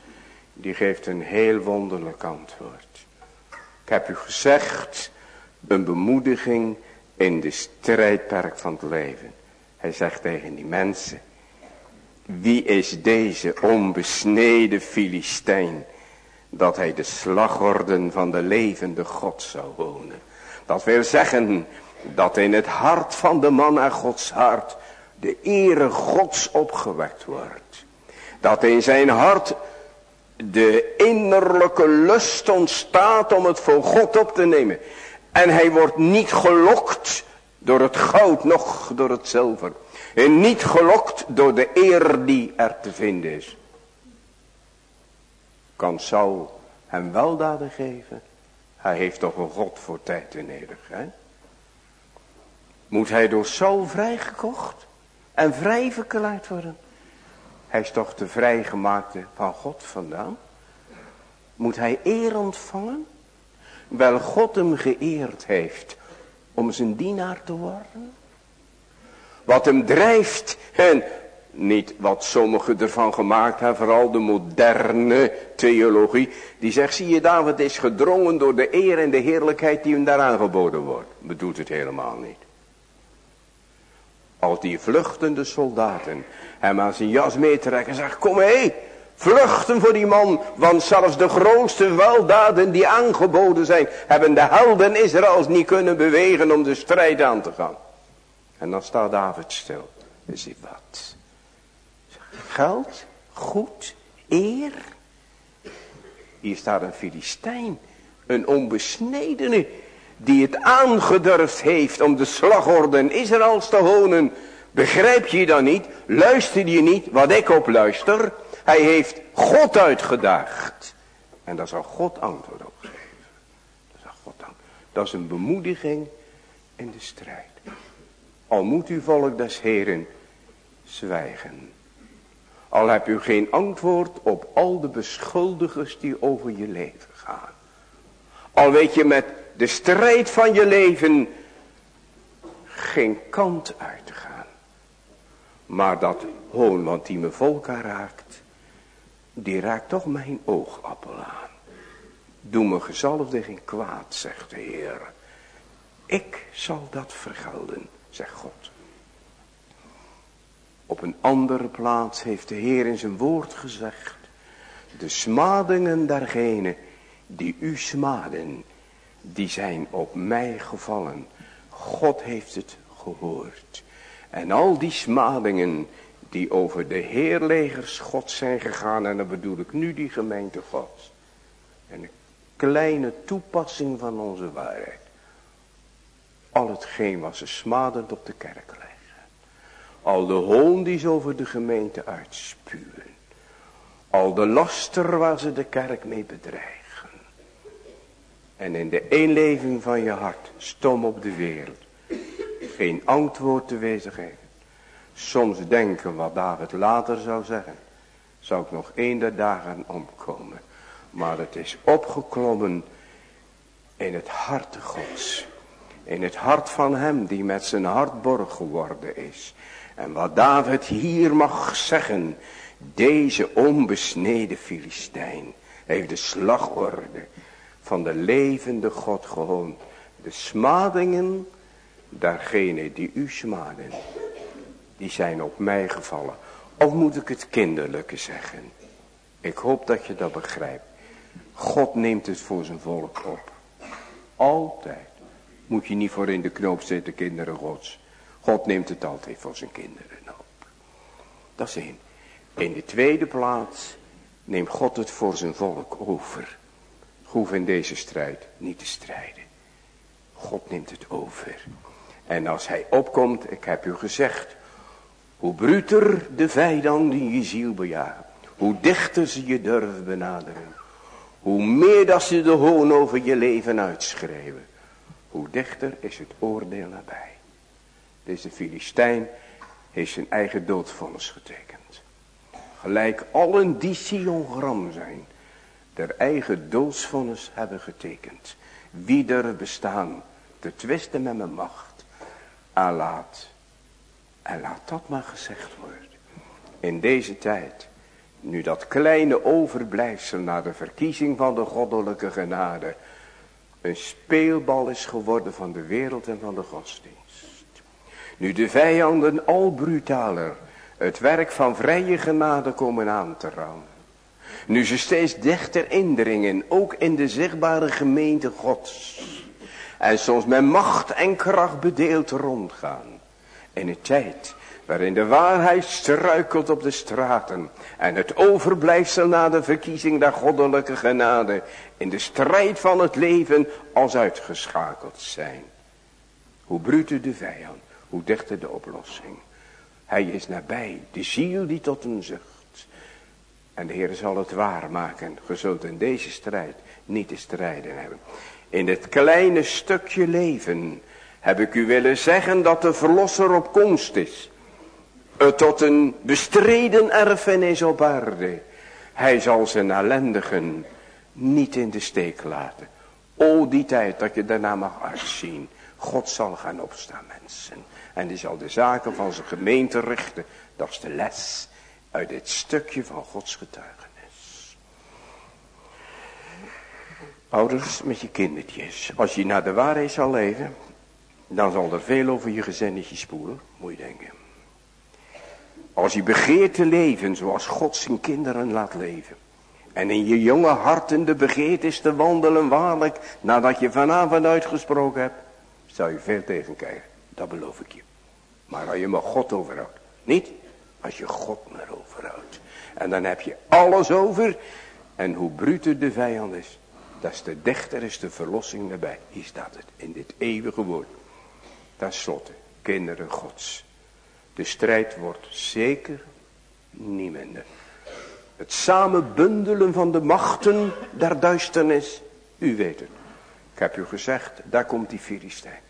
die geeft een heel wonderlijk antwoord. Ik heb u gezegd, een bemoediging in de strijdperk van het leven. Hij zegt tegen die mensen. Wie is deze onbesneden Filistijn. Dat hij de slagorden van de levende God zou wonen. Dat wil zeggen dat in het hart van de man naar Gods hart de ere Gods opgewekt wordt. Dat in zijn hart de innerlijke lust ontstaat om het voor God op te nemen. En hij wordt niet gelokt door het goud, noch door het zilver. En niet gelokt door de eer die er te vinden is. Kan Saul hem weldaden geven? Hij heeft toch een God voor tijd en eeuwigheid. Moet hij door Saul vrijgekocht en vrij verklaard worden? Hij is toch de vrijgemaakte van God vandaan? Moet hij eer ontvangen? Wel God hem geëerd heeft om zijn dienaar te worden? Wat hem drijft en niet wat sommigen ervan gemaakt hebben, vooral de moderne theologie. Die zegt, zie je David is gedrongen door de eer en de heerlijkheid die hem daar aangeboden wordt. Bedoelt het helemaal niet. Als die vluchtende soldaten hem aan zijn jas meetrekken, zegt, kom hé, vluchten voor die man, want zelfs de grootste weldaden die aangeboden zijn, hebben de helden Israëls niet kunnen bewegen om de strijd aan te gaan. En dan staat David stil. En zegt, wat? Geld, goed, eer. Hier staat een Filistijn, een onbesnedene, die het aangedurfd heeft om de slagorde Israëls te honen. Begrijp je dan niet? Luister je niet wat ik op luister? Hij heeft God uitgedaagd. En daar zal God antwoord op geven. Dan. dat is een bemoediging in de strijd. Al moet u volk des Heren zwijgen. Al heb u geen antwoord op al de beschuldigers die over je leven gaan. Al weet je met de strijd van je leven geen kant uit te gaan. Maar dat hoon, want die me volk raakt, die raakt toch mijn oogappel aan. Doe me gezalfde geen kwaad, zegt de Heer. Ik zal dat vergelden, zegt God. Op een andere plaats heeft de Heer in zijn woord gezegd. De smadingen dergenen die u smaden, die zijn op mij gevallen. God heeft het gehoord. En al die smadingen die over de heerlegers God zijn gegaan. En dan bedoel ik nu die gemeente God. En een kleine toepassing van onze waarheid. Al hetgeen was ze smadend op de kerk leggen. Al de hoon die ze over de gemeente uitspuwen. Al de laster waar ze de kerk mee bedreigen. En in de eenleving van je hart, stom op de wereld. Geen antwoord te wezen geven. Soms denken wat David later zou zeggen. Zou ik nog één der dagen omkomen. Maar het is opgeklommen in het hart gods. In het hart van hem die met zijn hart borg geworden is. En wat David hier mag zeggen. Deze onbesneden Filistijn heeft de slagorde van de levende God gehoond. De smadingen daargene die u smaden die zijn op mij gevallen. Of moet ik het kinderlijke zeggen? Ik hoop dat je dat begrijpt. God neemt het voor zijn volk op. Altijd. Moet je niet voor in de knoop zitten, kinderen gods. God neemt het altijd voor zijn kinderen op. Dat is één. In de tweede plaats neemt God het voor zijn volk over. Hoef in deze strijd niet te strijden. God neemt het over. En als hij opkomt, ik heb u gezegd, hoe bruter de vijand je ziel bejagen. Hoe dichter ze je durven benaderen. Hoe meer dat ze de hoon over je leven uitschreeuwen. Hoe dichter is het oordeel nabij. Deze Filistijn heeft zijn eigen doodvonnis getekend. Gelijk allen die Sion zijn. Der eigen doodsvonnis hebben getekend. Wie er bestaan te twisten met mijn macht. laat en laat dat maar gezegd worden. In deze tijd, nu dat kleine overblijfsel na de verkiezing van de goddelijke genade, een speelbal is geworden van de wereld en van de godsdienst. Nu de vijanden al brutaler het werk van vrije genade komen aan te rammen. Nu ze steeds dichter indringen, ook in de zichtbare gemeente gods. En soms met macht en kracht bedeeld rondgaan. In een tijd waarin de waarheid struikelt op de straten. En het overblijfsel na de verkiezing der goddelijke genade. In de strijd van het leven als uitgeschakeld zijn. Hoe bruter de vijand, hoe dichter de oplossing. Hij is nabij, de ziel die tot hem zucht. En de Heer zal het waarmaken. Je zult in deze strijd niet te strijden hebben. In het kleine stukje leven heb ik u willen zeggen dat de verlosser op komst is. Het tot een bestreden erfenis op aarde. Hij zal zijn ellendigen niet in de steek laten. O die tijd dat je daarna mag uitzien. God zal gaan opstaan mensen. En die zal de zaken van zijn gemeente richten. Dat is de les uit dit stukje van Gods getuigenis. Ouders met je kindertjes. Als je naar de waarheid zal leven. Dan zal er veel over je gezinnetje spoelen. Moet je denken. Als je begeert te leven zoals God zijn kinderen laat leven. En in je jonge harten de begeert is te wandelen waarlijk. Nadat je vanavond uitgesproken hebt. Zou je veel tegenkrijgen. Dat beloof ik je. Maar als je maar God overhoudt. Niet als je God maar overhoudt. En dan heb je alles over. En hoe bruter de vijand is. Des te dichter is de verlossing erbij. Hier staat het in dit eeuwige woord. Ten slotte, kinderen gods. De strijd wordt zeker niet minder. Het samenbundelen van de machten der duisternis. U weet het. Ik heb u gezegd, daar komt die Filistijn.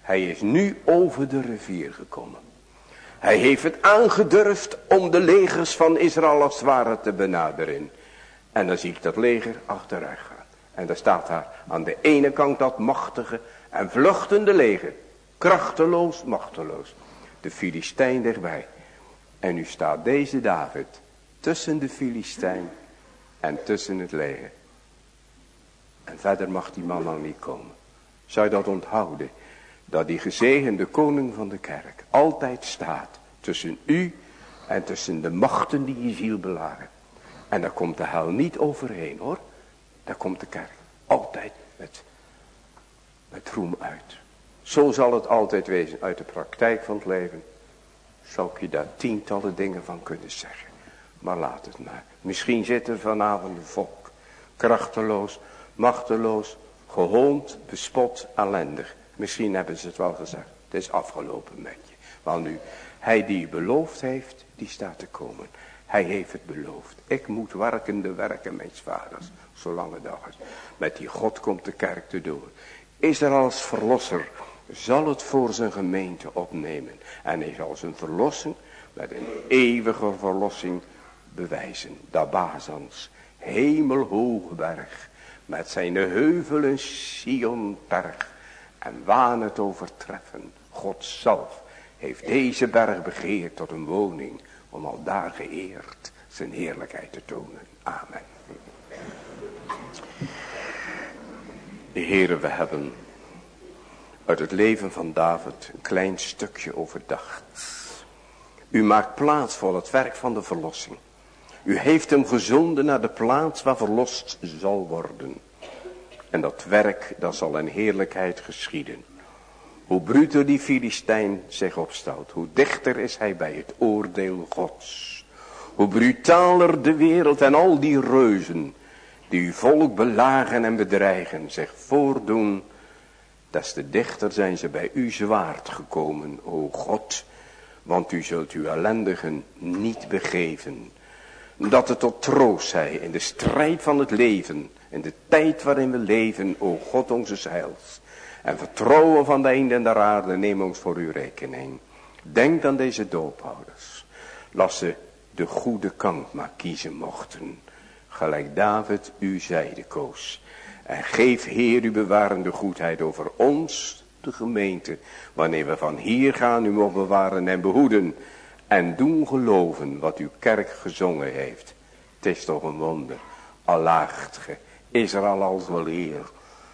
Hij is nu over de rivier gekomen. Hij heeft het aangedurfd om de legers van Israël als het ware te benaderen. En dan zie ik dat leger achteruit gaan. En daar staat daar aan de ene kant dat machtige en vluchtende leger. Krachteloos, machteloos. De Filistijn dichtbij. En nu staat deze David tussen de Filistijn en tussen het leger. En verder mag die man dan niet komen. Zou je dat onthouden? Dat die gezegende koning van de kerk altijd staat tussen u en tussen de machten die je ziel belagen. En daar komt de hel niet overheen hoor. Daar komt de kerk altijd met, met roem uit. Zo zal het altijd wezen uit de praktijk van het leven. Zou ik je daar tientallen dingen van kunnen zeggen. Maar laat het maar. Misschien zit er vanavond een volk. Krachteloos, machteloos, gehoond, bespot, ellendig. Misschien hebben ze het wel gezegd. Het is afgelopen met je. Want nu, hij die beloofd heeft, die staat te komen. Hij heeft het beloofd. Ik moet werken de werken mijn vaders. Zolang het dag is. Met die God komt de kerk te doen. Is er als verlosser. Zal het voor zijn gemeente opnemen. En hij zal zijn verlossing met een eeuwige verlossing bewijzen. Dabazans. Hemelhoge berg. Met zijn heuvelen Sionberg. En waan het overtreffen. God zelf heeft deze berg begeerd tot een woning. Om al daar geëerd zijn heerlijkheid te tonen. Amen. De Heere, we hebben uit het leven van David een klein stukje overdacht. U maakt plaats voor het werk van de verlossing. U heeft hem gezonden naar de plaats waar verlost zal worden. En dat werk, dat zal in heerlijkheid geschieden. Hoe bruter die Filistijn zich opstelt, hoe dichter is hij bij het oordeel gods. Hoe brutaler de wereld en al die reuzen, die uw volk belagen en bedreigen, zich voordoen, des te dichter zijn ze bij uw zwaard gekomen, o God, want u zult uw ellendigen niet begeven. Dat het tot troost zij in de strijd van het leven, in de tijd waarin we leven, o God onze heils. En vertrouwen van de einde en de aarde, neem ons voor uw rekening. Denk aan deze doophouders. Laat ze de goede kant maar kiezen mochten. Gelijk David u zeide koos. En geef Heer uw bewarende goedheid over ons, de gemeente. Wanneer we van hier gaan u mogen bewaren en behoeden. En doen geloven wat uw kerk gezongen heeft. Het is toch een wonder. Allaagt ge Israël als wel eer.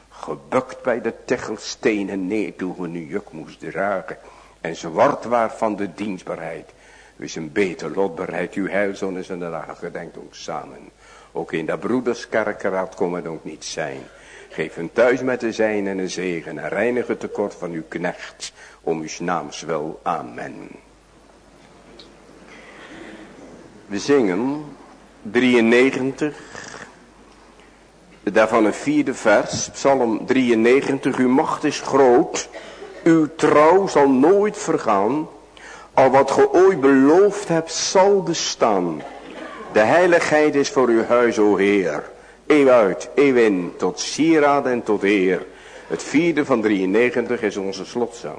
Gebukt bij de techelstenen neer toen we nu juk moest dragen. En zwart waar van de dienstbaarheid. Wees een beter lot bereid. Uw heilzoon is de dagen gedenkt ons samen. Ook in dat broederskerkeraad kon het ook niet zijn. Geef hem thuis met de zijn en een zegen. En reinig het tekort van uw knecht. Om uw naams wel. Amen. We zingen 93 Daarvan een vierde vers, Psalm 93. Uw macht is groot, uw trouw zal nooit vergaan. Al wat ge ooit beloofd hebt zal bestaan. De heiligheid is voor uw huis, o Heer. Eeuw uit, eeuw in, tot sieraad en tot eer. Het vierde van 93 is onze slotzang.